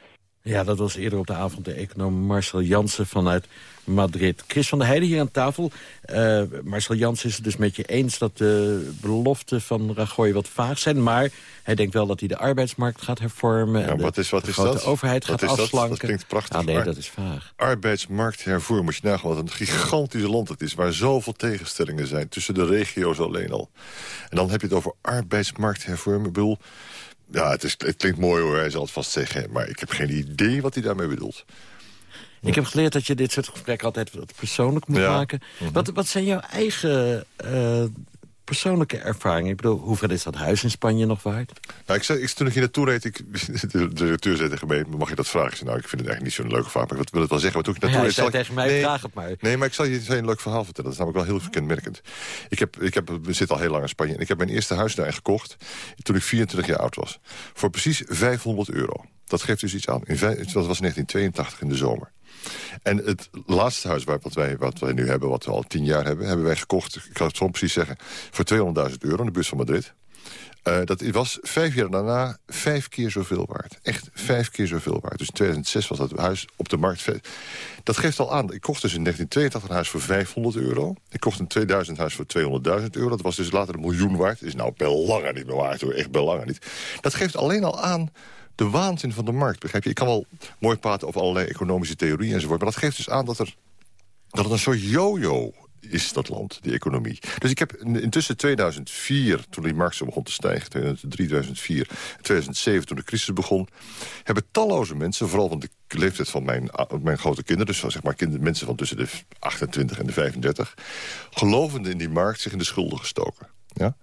Ja, dat was eerder op de avond de econoom Marcel Jansen vanuit Madrid. Chris van der Heijden hier aan tafel. Uh, Marcel Jansen is het dus met je eens dat de beloften van Rajoy wat vaag zijn. Maar hij denkt wel dat hij de arbeidsmarkt gaat hervormen. Ja, en wat is, wat de is grote dat? overheid wat gaat afslanken. Dat? dat klinkt prachtig. Ah, nee, dat is vaag. Arbeidsmarkt hervormen, moet je nagaan wat een gigantisch land het is... waar zoveel tegenstellingen zijn, tussen de regio's alleen al. En dan heb je het over arbeidsmarkt hervormen. Ik bedoel, ja, het, is, het klinkt mooi hoor, hij zal het vast zeggen... maar ik heb geen idee wat hij daarmee bedoelt. Ik heb geleerd dat je dit soort gesprekken altijd wat persoonlijk moet Ja. maken. Mhm. wat, wat zijn jouw eigen eh, persoonlijke ervaringen? Ik bedoel, hoeveel is dat huis in Spanje nog waard? Nou, ik zei, ik, toen ik hier naartoe reed, ik, de directeur zei tegen mij... mag je dat vragen? Ik zei, nou, ik vind het eigenlijk niet zo'n leuke vraag... maar ik wil het wel zeggen. Maar toen ik naartoe Ja, reed... zei ik- tegen mij, nee, vraag het maar. Nee, maar ik zal je een leuk verhaal vertellen. Dat is namelijk wel heel kenmerkend. Ik, heb, ik heb, we zitten al heel lang in Spanje... en ik heb mijn eerste huis daar gekocht toen ik 24 jaar oud was. Voor precies 500 euro. Dat geeft dus iets aan. In, dat was 1982 in de zomer. En het laatste huis wat, wij, wat wij nu hebben, wat we al tien jaar hebben... hebben wij gekocht, ik kan het zo precies zeggen, voor 200.000 euro in de buurt van Madrid. Uh, dat was vijf jaar daarna vijf keer zoveel waard. Echt vijf keer zoveel waard. Dus in 2006 was dat huis op de markt. Dat geeft al aan. Ik kocht dus in 1982 een huis voor 500 euro. Ik kocht in 2000 een huis voor 200.000 euro. Dat was dus later een miljoen waard. is nou belangen niet meer waard hoor. Echt belangen niet. Dat geeft alleen al aan de waanzin van de markt. Begrijp je? Ik kan wel mooi praten over allerlei economische theorieën enzovoort. Maar dat geeft dus aan dat er dat het een soort yo-yo is dat land, die economie. Dus ik heb intussen 2004, toen die markt zo begon te stijgen... 2003, 2004, 2007, toen de crisis begon... hebben talloze mensen, vooral van de leeftijd van mijn, mijn grote kinderen... dus zeg maar kinderen, mensen van tussen de 28 en de 35... gelovende in die markt zich in de schulden gestoken. Ja?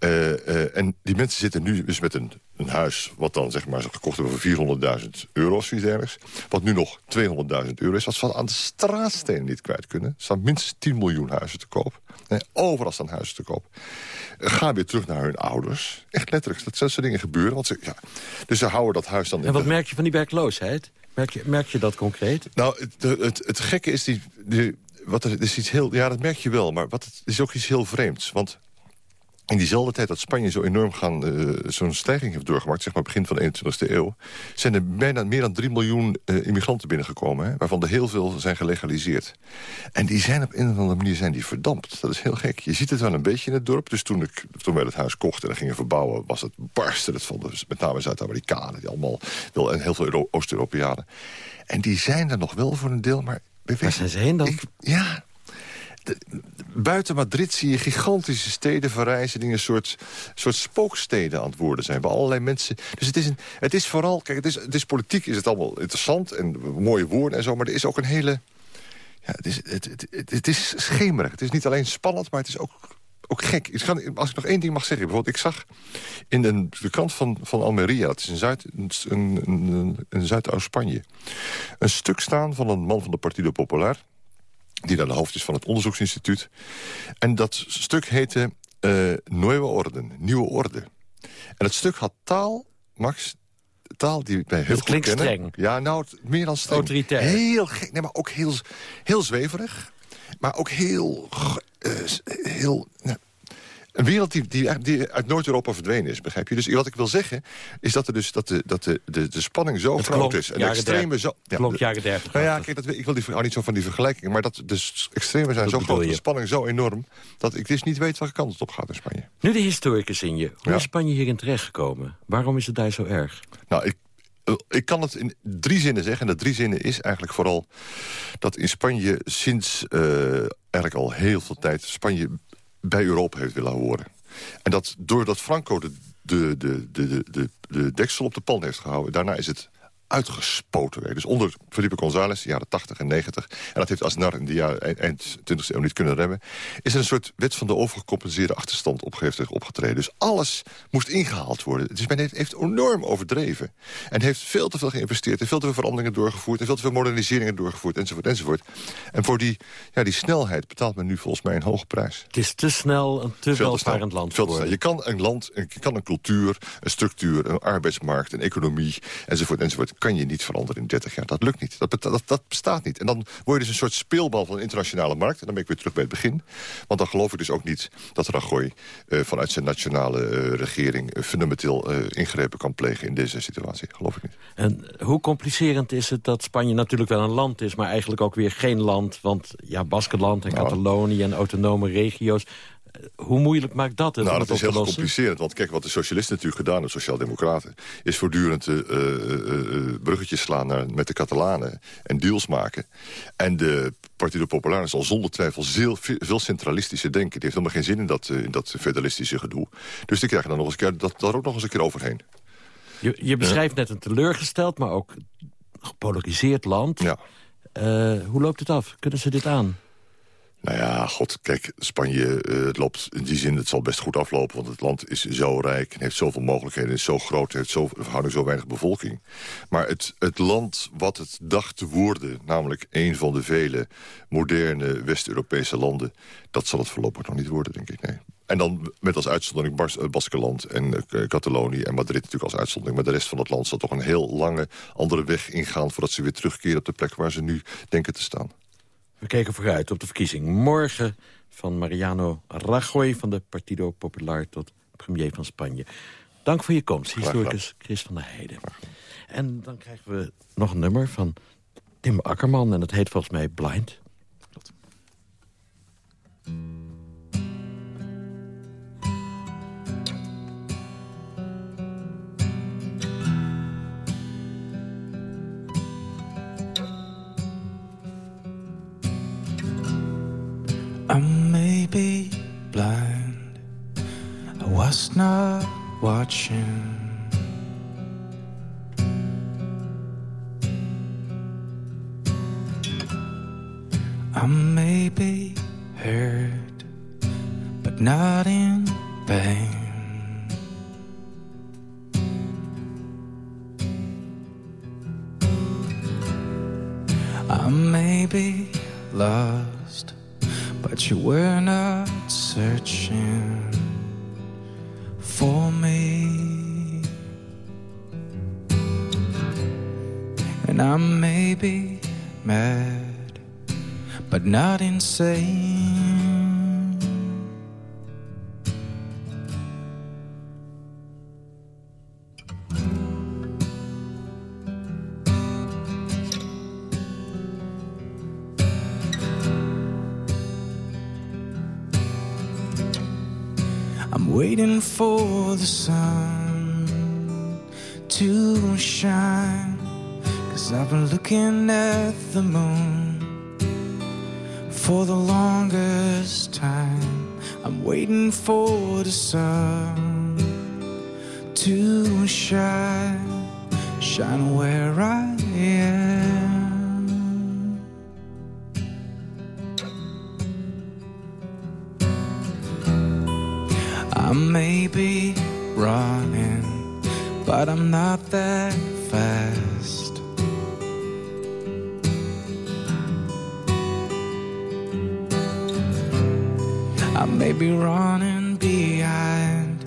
Uh, uh, en die mensen zitten nu dus met een, een huis... wat dan zeg maar ze gekocht hebben voor 400.000 euro of zoiets ergens. Wat nu nog 200.000 euro is. Wat ze aan de straatstenen niet kwijt kunnen. Er staan minstens 10 miljoen huizen te koop. Nee, overal staan huizen te koop. Gaan weer terug naar hun ouders. Echt letterlijk, dat soort dingen gebeuren. Want ze, ja, dus ze houden dat huis dan... En wat merk je van die werkloosheid? Merk je, merk je dat concreet? Nou, het, het, het gekke is... Die, die, wat er, is iets heel, ja, dat merk je wel, maar wat, het is ook iets heel vreemds. Want in diezelfde tijd dat Spanje zo enorm gaan uh, zo'n stijging heeft doorgemaakt... zeg maar begin van de 21e eeuw... zijn er bijna meer dan 3 miljoen uh, immigranten binnengekomen... Hè, waarvan er heel veel zijn gelegaliseerd. En die zijn op een of andere manier zijn die verdampt. Dat is heel gek. Je ziet het wel een beetje in het dorp. Dus toen, ik, toen wij het huis kochten en gingen verbouwen... was het barsten het van de, met name Zuid-Amerikanen... die allemaal wel en heel veel Oost-Europeanen. En die zijn er nog wel voor een deel, maar... Waar zijn ze heen dan? Ik, ja, buiten Madrid zie je gigantische steden verrijzen... die een soort, soort spooksteden aan het worden zijn. Bij allerlei mensen. Dus het is, een, het is vooral... Kijk, het is, politiek, is het allemaal interessant en mooie woorden en zo... maar er is ook een hele... Ja, het, is, het, het, het is schemerig. Het is niet alleen spannend, maar het is ook ook gek. Ik kan, als ik nog één ding mag zeggen. Bijvoorbeeld, ik zag in de, de krant van, van Almeria... dat is in, Zuid, een, Zuid-Oost-Spanje... een stuk staan van een man van de Partido Popular die dan de hoofd is van het onderzoeksinstituut. En dat stuk heette uh, Nieuwe Orde, Nieuwe Orde. En het stuk had taal, Max, taal die wij heel goed kennen. streng. Ja, nou, meer dan streng. Autoritair. Heel gek, nee, maar ook heel, heel zweverig. Maar ook heel, uh, heel nou, een wereld die, die, die uit Noord-Europa verdwenen is, begrijp je? Dus wat ik wil zeggen, is dat, er dus, dat, de, dat de, de, de spanning zo groot is. En de extreme zo... Ja, klopt, jaren 30. Nou ja, kijk, dat, ik wil die, hou niet zo van die vergelijking... maar dat de extreme zijn zo groot, de spanning zo enorm... dat ik dus niet weet welke kant het op gaat in Spanje. Nu de historicus in je. Hoe is Spanje hierin terechtgekomen? Waarom is het daar zo erg? Nou, ik ik kan het in drie zinnen zeggen. En de drie zinnen is eigenlijk vooral dat in Spanje sinds uh, eigenlijk al heel veel tijd... Spanje bij Europa heeft willen horen. En dat doordat Franco de, de, de, de, de, de deksel op de pan heeft gehouden... daarna is het uitgespoten Dus onder Felipe González, de jaren 80 en 90... en dat heeft Aznar in de jaren eind 20e eeuw niet kunnen remmen... is er een soort wet van de overgecompenseerde achterstand opgetreden. Dus alles moest ingehaald worden. Dus men heeft, heeft enorm overdreven. En heeft veel te veel geïnvesteerd... en veel te veel veranderingen doorgevoerd... en veel te veel moderniseringen doorgevoerd, enzovoort, enzovoort. En voor die, ja, die snelheid betaalt men nu volgens mij een hoge prijs. Het is te snel een te welvarend land veel Je kan een land, je kan een cultuur, een structuur... een arbeidsmarkt, een economie, enzovoort, enzovoort kan je niet veranderen in 30 jaar. Dat lukt niet. Dat, dat, dat bestaat niet. En dan word je dus een soort speelbal van de internationale markt. En dan ben ik weer terug bij het begin. Want dan geloof ik dus ook niet dat Rajoy uh, vanuit zijn nationale uh, regering... Uh, fundamenteel ingrepen kan plegen in deze situatie. Geloof ik niet. En hoe complicerend is het dat Spanje natuurlijk wel een land is... maar eigenlijk ook weer geen land? Want ja, Baskenland en nou. Catalonië en autonome regio's hoe moeilijk maakt dat het Nou, dat is heel gecompliceerd. Want kijk, wat de socialisten natuurlijk gedaan hebben, sociaaldemocraten... is voortdurend uh, uh, bruggetjes slaan naar, met de Catalanen en deals maken. En de Partido Popular zal zonder twijfel veel, veel centralistischer denken. Die heeft helemaal geen zin in dat, in dat federalistische gedoe. Dus die krijgen dan nog eens een keer, dat, daar ook nog eens een keer overheen. Je, je beschrijft net een teleurgesteld, maar ook gepolariseerd land. Ja. hoe loopt het af? Kunnen ze dit aan? Nou ja, god, kijk, Spanje uh, loopt in die zin, het zal best goed aflopen... want het land is zo rijk en heeft zoveel mogelijkheden... is zo groot, heeft zo, verhouding zo weinig bevolking. Maar het, het land wat het dacht te worden... namelijk een van de vele moderne West-Europese landen... dat zal het voorlopig nog niet worden, denk ik, nee. En dan met als uitzondering Bas eh, Baskeland en uh, Catalonië en Madrid natuurlijk als uitzondering. Maar de rest van het land zal toch een heel lange andere weg ingaan... voordat ze weer terugkeren op de plek waar ze nu denken te staan. We kijken vooruit op de verkiezing morgen van Mariano Rajoy van de Partido Popular tot premier van Spanje. Dank voor je komst, historicus Chris van der Heijden. En dan krijgen we nog een nummer van Tim Akkerman... en dat heet volgens mij Blind. May be running, but I'm not that fast. I may be running behind,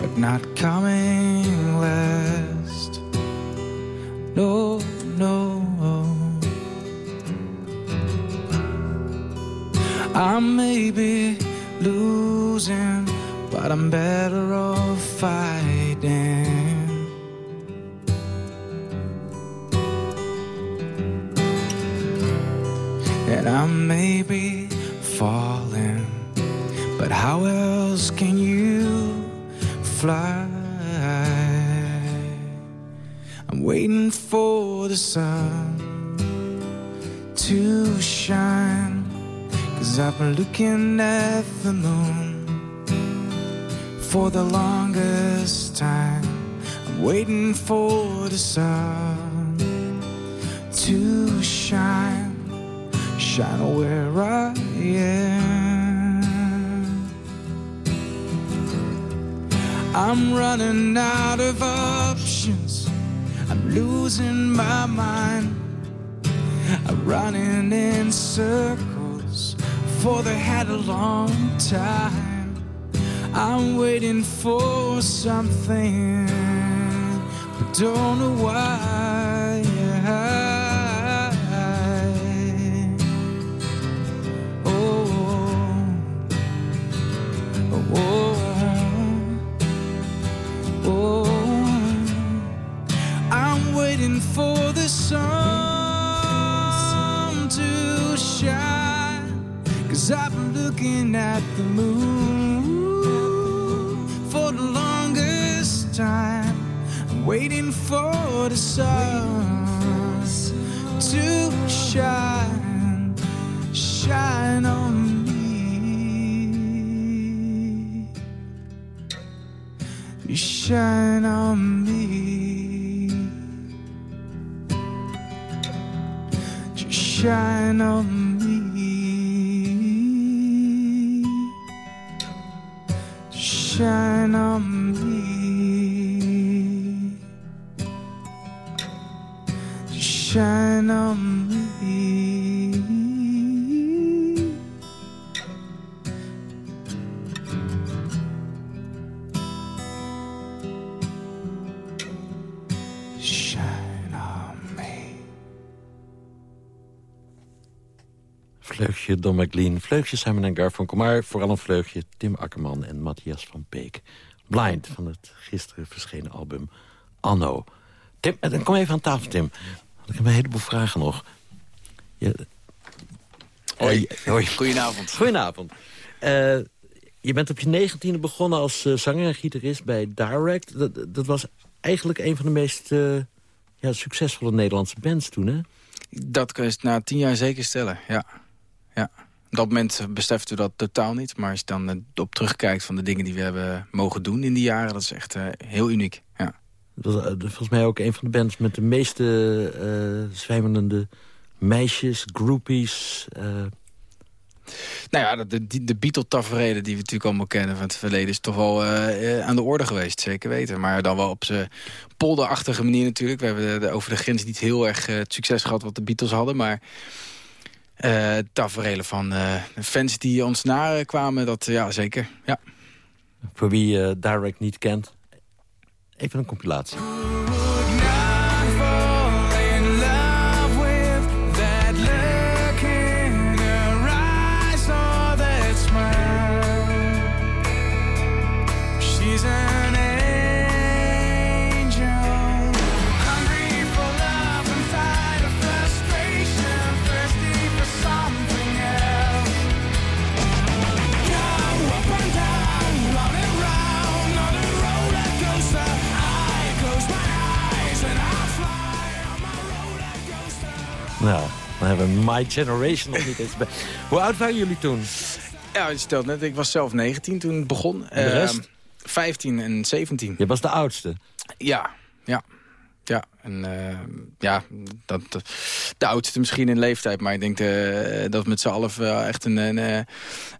but not coming last. No, no. I may be losing, but I'm better off fighting. And I may be falling, but how else can you fly? I'm waiting for the sun to shine. Cause I've been looking at the moon for the longest time. I'm waiting for the sun to shine, shine where I am. I'm running out of options, I'm losing my mind. I'm running in circles for the had a long time. I'm waiting for something, but don't know why. Oh, oh, oh. I'm waiting for the sun to shine. Cause I've been looking at the moon waiting for the sun to shine, shine on me. You shine on me. You shine on me. Don McLean, vleugje Simon en Garfunkel... maar vooral een vleugje Tim Akkerman en Matthias van Peek. Blind, van het gisteren verschenen album Anno. Tim, eh, kom even aan tafel, Tim. Ik heb een heleboel vragen nog. Je, Hoi. Hoi. Goedenavond. Goedenavond. Eh, je bent op je negentiende begonnen als eh, zanger en gitarist bij Direct. Dat, dat was eigenlijk een van de meest ja, succesvolle Nederlandse bands toen, hè? Dat kun je na tien jaar zeker stellen, ja. Ja. Op dat moment beseften we dat totaal niet. Maar als je dan eh, op terugkijkt van de dingen die we hebben mogen doen in die jaren... dat is echt eh, heel uniek, ja. Het was eh, volgens mij ook een van de bands met de meeste zwijmelende meisjes, groupies. eh. Nou ja, de, de, de Beatle-taferelen die we natuurlijk allemaal kennen van het verleden... is toch wel aan de orde geweest, zeker weten. Maar dan wel op zijn polderachtige manier natuurlijk. We hebben de, de- over de grens niet heel erg het succes gehad wat de Beatles hadden. Maar eh taferelen van eh, fans die ons nakwamen, dat ja, zeker. Ja. Voor wie eh, Direct niet kent, even een compilatie. My Generation nog niet eens. Hoe oud waren jullie toen? Ja, je stelt net, ik was zelf 19 toen het begon. En de rest? Ehm, 15 en 17. Je was de oudste? Ja, ja. Ja, en eh, ja, dat, de oudste misschien in leeftijd. Maar ik denk eh, dat we met z'n allen wel echt een, een, eh,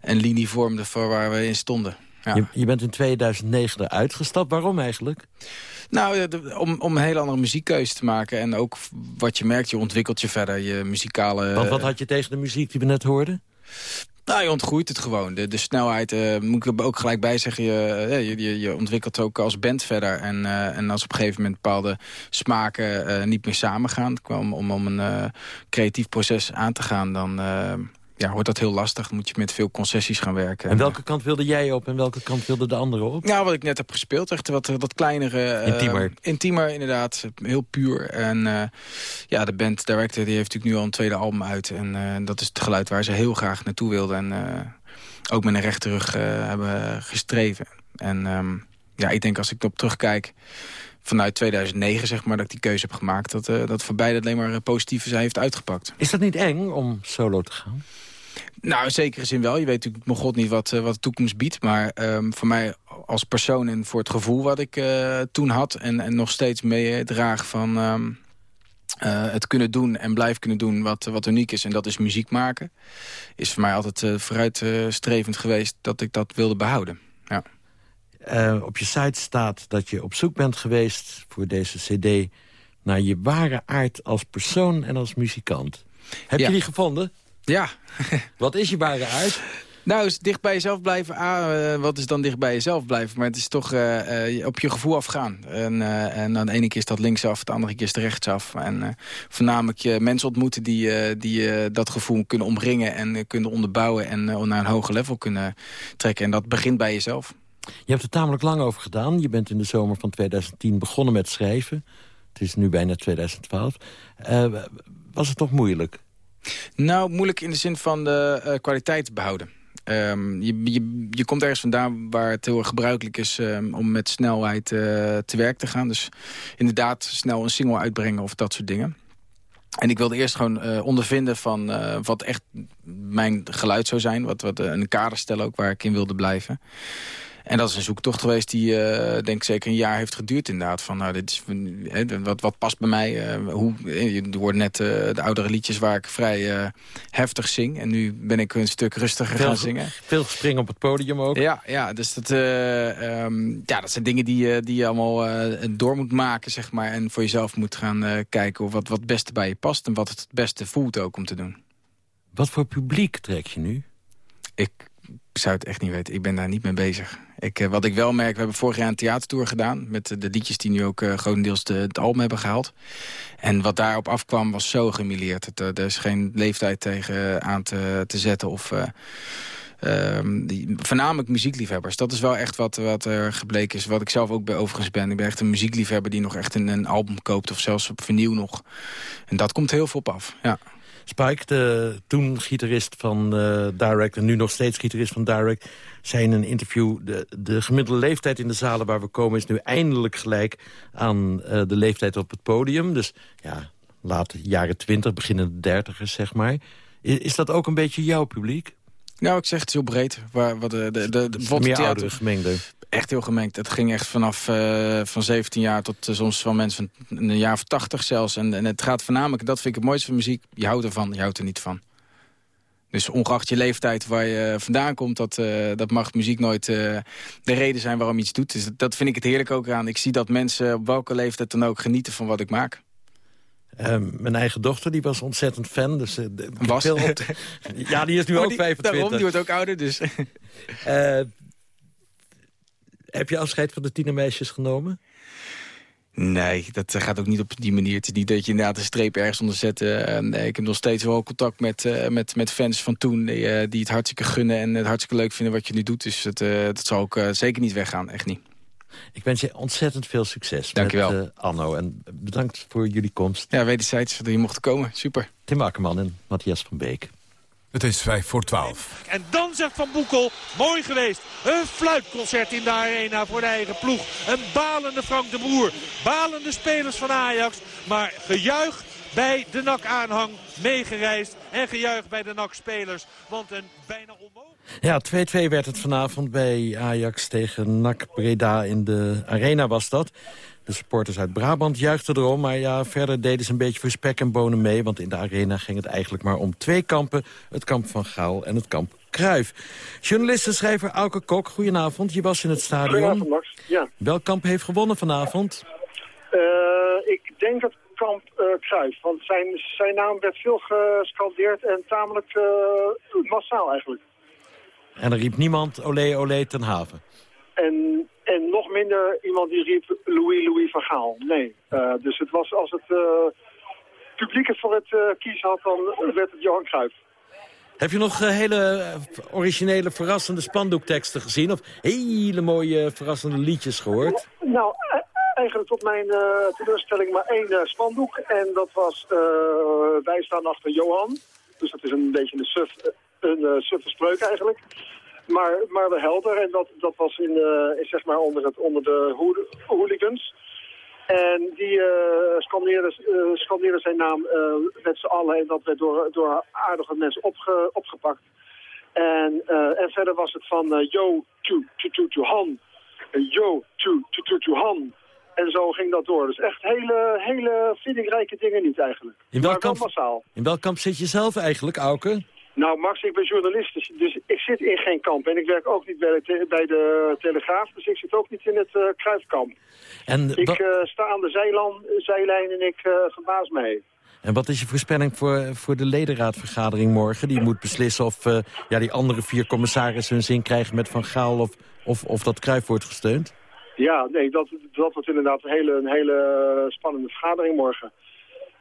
een linie vormden voor waar we in stonden. Ja. Je, je bent in 2009 eruit gestapt. Waarom eigenlijk? Nou, om, om een hele andere muziekkeuze te maken. En ook wat je merkt, je ontwikkelt je verder, je muzikale... Want wat had je tegen de muziek die we net hoorden? Nou, je ontgroeit het gewoon. De, de snelheid, eh, moet ik er ook gelijk bij zeggen, je, eh, je, je, je ontwikkelt ook als band verder. En, eh, en als op een gegeven moment bepaalde smaken eh, niet meer samengaan... om, om, om een eh, creatief proces aan te gaan, dan eh, ja, wordt dat heel lastig. Dan moet je met veel concessies gaan werken. En welke kant wilde jij op en welke kant wilde de andere op? Ja, wat ik net heb gespeeld. Echt wat, wat kleinere... eh, Intiemer. Intiemer, inderdaad. Heel puur. En eh, ja, de band director die heeft natuurlijk nu al een tweede album uit. En eh, dat is het geluid waar ze heel graag naartoe wilden. En eh, ook met een rechte rug eh, hebben gestreven. En ehm, ja, ik denk als ik erop terugkijk... vanuit 2009, zeg maar, dat ik die keuze heb gemaakt... dat, eh, dat voor beide alleen maar positieve zij heeft uitgepakt. Is dat niet eng om solo te gaan? Nou, in zekere zin wel. Je weet natuurlijk mijn god niet wat, eh, wat de toekomst biedt. Maar ehm, voor mij als persoon en voor het gevoel wat ik eh, toen had... en, en nog steeds meedraag van ehm, eh, het kunnen doen en blijven kunnen doen wat, wat uniek is... en dat is muziek maken... is voor mij altijd eh, vooruitstrevend geweest dat ik dat wilde behouden. Ja. Op je site staat dat je op zoek bent geweest voor deze cd... naar je ware aard als persoon en als muzikant. Heb Ja. je die gevonden? Ja. Wat is je ware aard? Nou, is dicht bij jezelf blijven. Ah, eh, wat is dan dicht bij jezelf blijven? Maar het is toch eh, eh, op je gevoel afgaan. En, eh, en dan de ene keer is dat linksaf, de andere keer is het rechtsaf. En eh, voornamelijk je mensen ontmoeten die, eh, die dat gevoel kunnen omringen... en kunnen onderbouwen en eh, naar een hoger level kunnen trekken. En dat begint bij jezelf. Je hebt er tamelijk lang over gedaan. Je bent in de zomer van 2010 begonnen met schrijven. Het is nu bijna 2012. Eh, was het toch moeilijk? Nou, moeilijk in de zin van de eh, kwaliteit te behouden. Ehm, je, je, je komt ergens vandaan waar het heel erg gebruikelijk is ehm, om met snelheid eh, te werk te gaan. Dus inderdaad snel een single uitbrengen of dat soort dingen. En ik wilde eerst gewoon eh, ondervinden van wat echt mijn geluid zou zijn. Wat, wat, een kader stellen ook waar ik in wilde blijven. En dat is een zoektocht geweest die, eh, denk ik, zeker een jaar heeft geduurd inderdaad. Van, nou, dit is, hè, wat, wat past bij mij? eh, hoe, eh, je hoort net eh, de oudere liedjes waar ik vrij eh, heftig zing. En nu ben ik een stuk rustiger gaan zingen. Veel springen op het podium ook. Ja, ja dus dat, eh, ehm, ja, dat zijn dingen die, die je allemaal eh, door moet maken, zeg maar. En voor jezelf moet gaan eh, kijken of wat, wat het beste bij je past. En wat het het beste voelt ook om te doen. Wat voor publiek trek je nu? Ik zou het echt niet weten. Ik ben daar niet mee bezig. Ik, eh, wat ik wel merk, we hebben vorig jaar een theatertour gedaan... met de, de liedjes die nu ook eh, grotendeels de, het album hebben gehaald. En wat daarop afkwam was zo gemilleerd. Eh, er is geen leeftijd tegen aan te, te zetten of... eh, ehm, die, voornamelijk muziekliefhebbers. Dat is wel echt wat, wat er gebleken is. Wat ik zelf ook bij overigens ben. Ik ben echt een muziekliefhebber die nog echt een, een album koopt. Of zelfs op vinyl nog. En dat komt heel veel op af, ja. Spike, de toen gitarist van uh, Direct en nu nog steeds gitarist van Direct... zei in een interview, de, de gemiddelde leeftijd in de zalen waar we komen... is nu eindelijk gelijk aan uh, de leeftijd op het podium. Dus ja, laat jaren twintig, beginnen dertigers, zeg maar. Is, dat ook een beetje jouw publiek? Nou, ik zeg het heel breed. Waar, wat de, de, de, de, meer oudere gemengde. Echt heel gemengd. Het ging echt vanaf uh, van 17 jaar tot uh, soms van mensen van een jaar of 80 zelfs. En, en het gaat voornamelijk, dat vind ik het mooiste van muziek, je houdt ervan, je houdt er niet van. Dus ongeacht je leeftijd waar je vandaan komt... dat, uh, dat mag muziek nooit uh, de reden zijn waarom je iets doet. Dus dat vind ik het heerlijk ook aan. Ik zie dat mensen op welke leeftijd dan ook genieten van wat ik maak. Uh, mijn eigen dochter die was ontzettend fan. Dus, uh, was? Op ja, die is nu oh, ook die, 25. Daarom, die wordt ook ouder. Dus. uh, heb je afscheid van de tienermeisjes genomen? Nee, dat gaat ook niet op die manier. Het is niet dat je inderdaad een streep ergens onder zet. nee, ik heb nog steeds wel contact met, uh, met, met fans van toen... Die, uh, die het hartstikke gunnen en het hartstikke leuk vinden wat je nu doet. Dus het, dat zal ook zeker niet weggaan, echt niet. Ik wens je ontzettend veel succes met wel. Anno. En bedankt voor jullie komst. Ja, wederzijds dat je mocht komen. Super. Tim Akkerman en Matthias van Beek. Het is vijf voor twaalf. En dan zegt Van Boekel, mooi geweest. Een fluitconcert in de arena voor de eigen ploeg. Een balende Frank de Boer. Balende spelers van Ajax. Maar gejuich bij de NAC-aanhang meegereisd. En gejuich bij de NAC-spelers. Want een bijna onmogelijk... Ja, 2-2 werd het vanavond bij Ajax tegen NAC Breda in de arena was dat. De supporters uit Brabant juichten erom, maar ja, verder deden ze een beetje voor spek en bonen mee. Want in de arena ging het eigenlijk maar om twee kampen. Het kamp van Gaal en het kamp Kruif. Journalist en schrijver Auke Kok, goedenavond. Je was in het stadion. Goedenavond, Max. Ja. Welk kamp heeft gewonnen vanavond? Uh, ik denk dat kamp uh, Kruif. Want zijn, zijn naam werd veel gescandeerd en tamelijk uh, massaal eigenlijk. En er riep niemand olé olé ten haven? En, en nog minder iemand die riep Louis Louis van Gaal. Nee. Uh, dus het was als het publiek het voor het kiezen had, dan werd het Johan Cruijff. Heb je nog hele originele, verrassende spandoekteksten gezien? Of hele mooie, verrassende liedjes gehoord? Nou, eigenlijk tot mijn teleurstelling maar één spandoek. En dat was Wij staan achter Johan. Dus dat is een beetje een suf, een suffe spreuk eigenlijk. Maar, maar wel helder. En dat, dat was in, uh, in, zeg maar onder, het, onder de hooligans. En die uh, uh, zijn naam met z'n allen. En dat werd door, door aardige mensen opge, opgepakt. En, en verder was het van yo, to, to, to, to, han. Yo, to, to, to, to, han. En zo ging dat door. Dus echt hele, hele vindingrijke dingen niet eigenlijk. In welk, kamp, massaal. in welk kamp zit je zelf eigenlijk, Auke? Nou, Max, ik ben journalist, dus, dus ik zit in geen kamp. En ik werk ook niet bij de, te bij de Telegraaf, dus ik zit ook niet in het uh, Kruifkamp. En ik uh, sta aan de zijlan, zijlijn en ik uh, verbaas mij. En wat is je voorspelling voor, voor de ledenraadvergadering morgen? Die moet beslissen of ja, die andere vier commissarissen hun zin krijgen met Van Gaal... of, of, of dat Kruif wordt gesteund? Ja, nee, dat, dat wordt inderdaad een hele, een hele spannende vergadering morgen.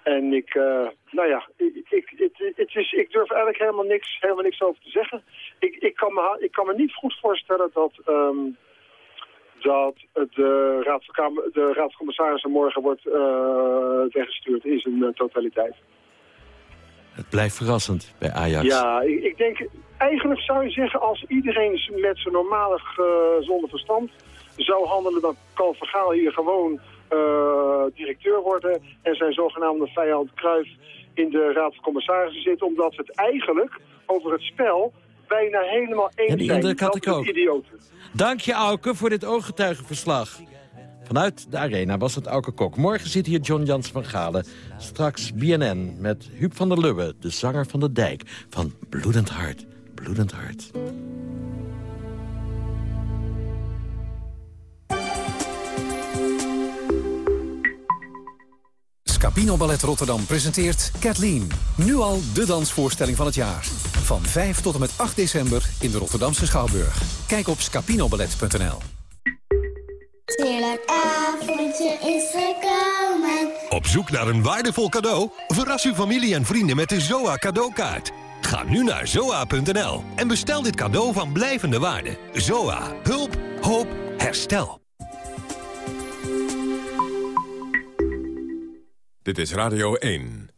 En ik, uh, nou ja, ik, ik, het, het is, ik durf eigenlijk helemaal niks, helemaal niks over te zeggen. Ik, ik, kan, me, ik kan me niet goed voorstellen dat, um, dat de raad, van Kamer, de raad van commissarissen morgen wordt uh, weggestuurd in zijn uh, totaliteit. Het blijft verrassend bij Ajax. Ja, ik, ik denk, eigenlijk zou je zeggen als iedereen met zijn normale gezonde verstand zou handelen, dan kan Vergaal hier gewoon uh, directeur worden en zijn zogenaamde vijand Kruif in de Raad van Commissarissen zit, omdat het eigenlijk over het spel bijna helemaal eens ja, die zijn. indruk had ik ook. Idioten. Dank je, Auke, voor dit ooggetuigenverslag. Vanuit de arena was het Auke Kok. Morgen zit hier John Jans van Galen. Straks BNN met Huub van der Lubbe, de zanger van de dijk. Van Bloedend Hart, Bloedend Hart. Scapino Ballet Rotterdam presenteert Kathleen. Nu al de dansvoorstelling van het jaar. Van 5 tot en met 8 december in de Rotterdamse Schouwburg. Kijk op scapinoballet.nl. Heerlijk avondje is gekomen. Op zoek naar een waardevol cadeau? Verras uw familie en vrienden met de ZOA cadeaukaart. Ga nu naar zoa.nl en bestel dit cadeau van blijvende waarde. Zoa. Hulp. Hoop. Herstel. Dit is Radio 1.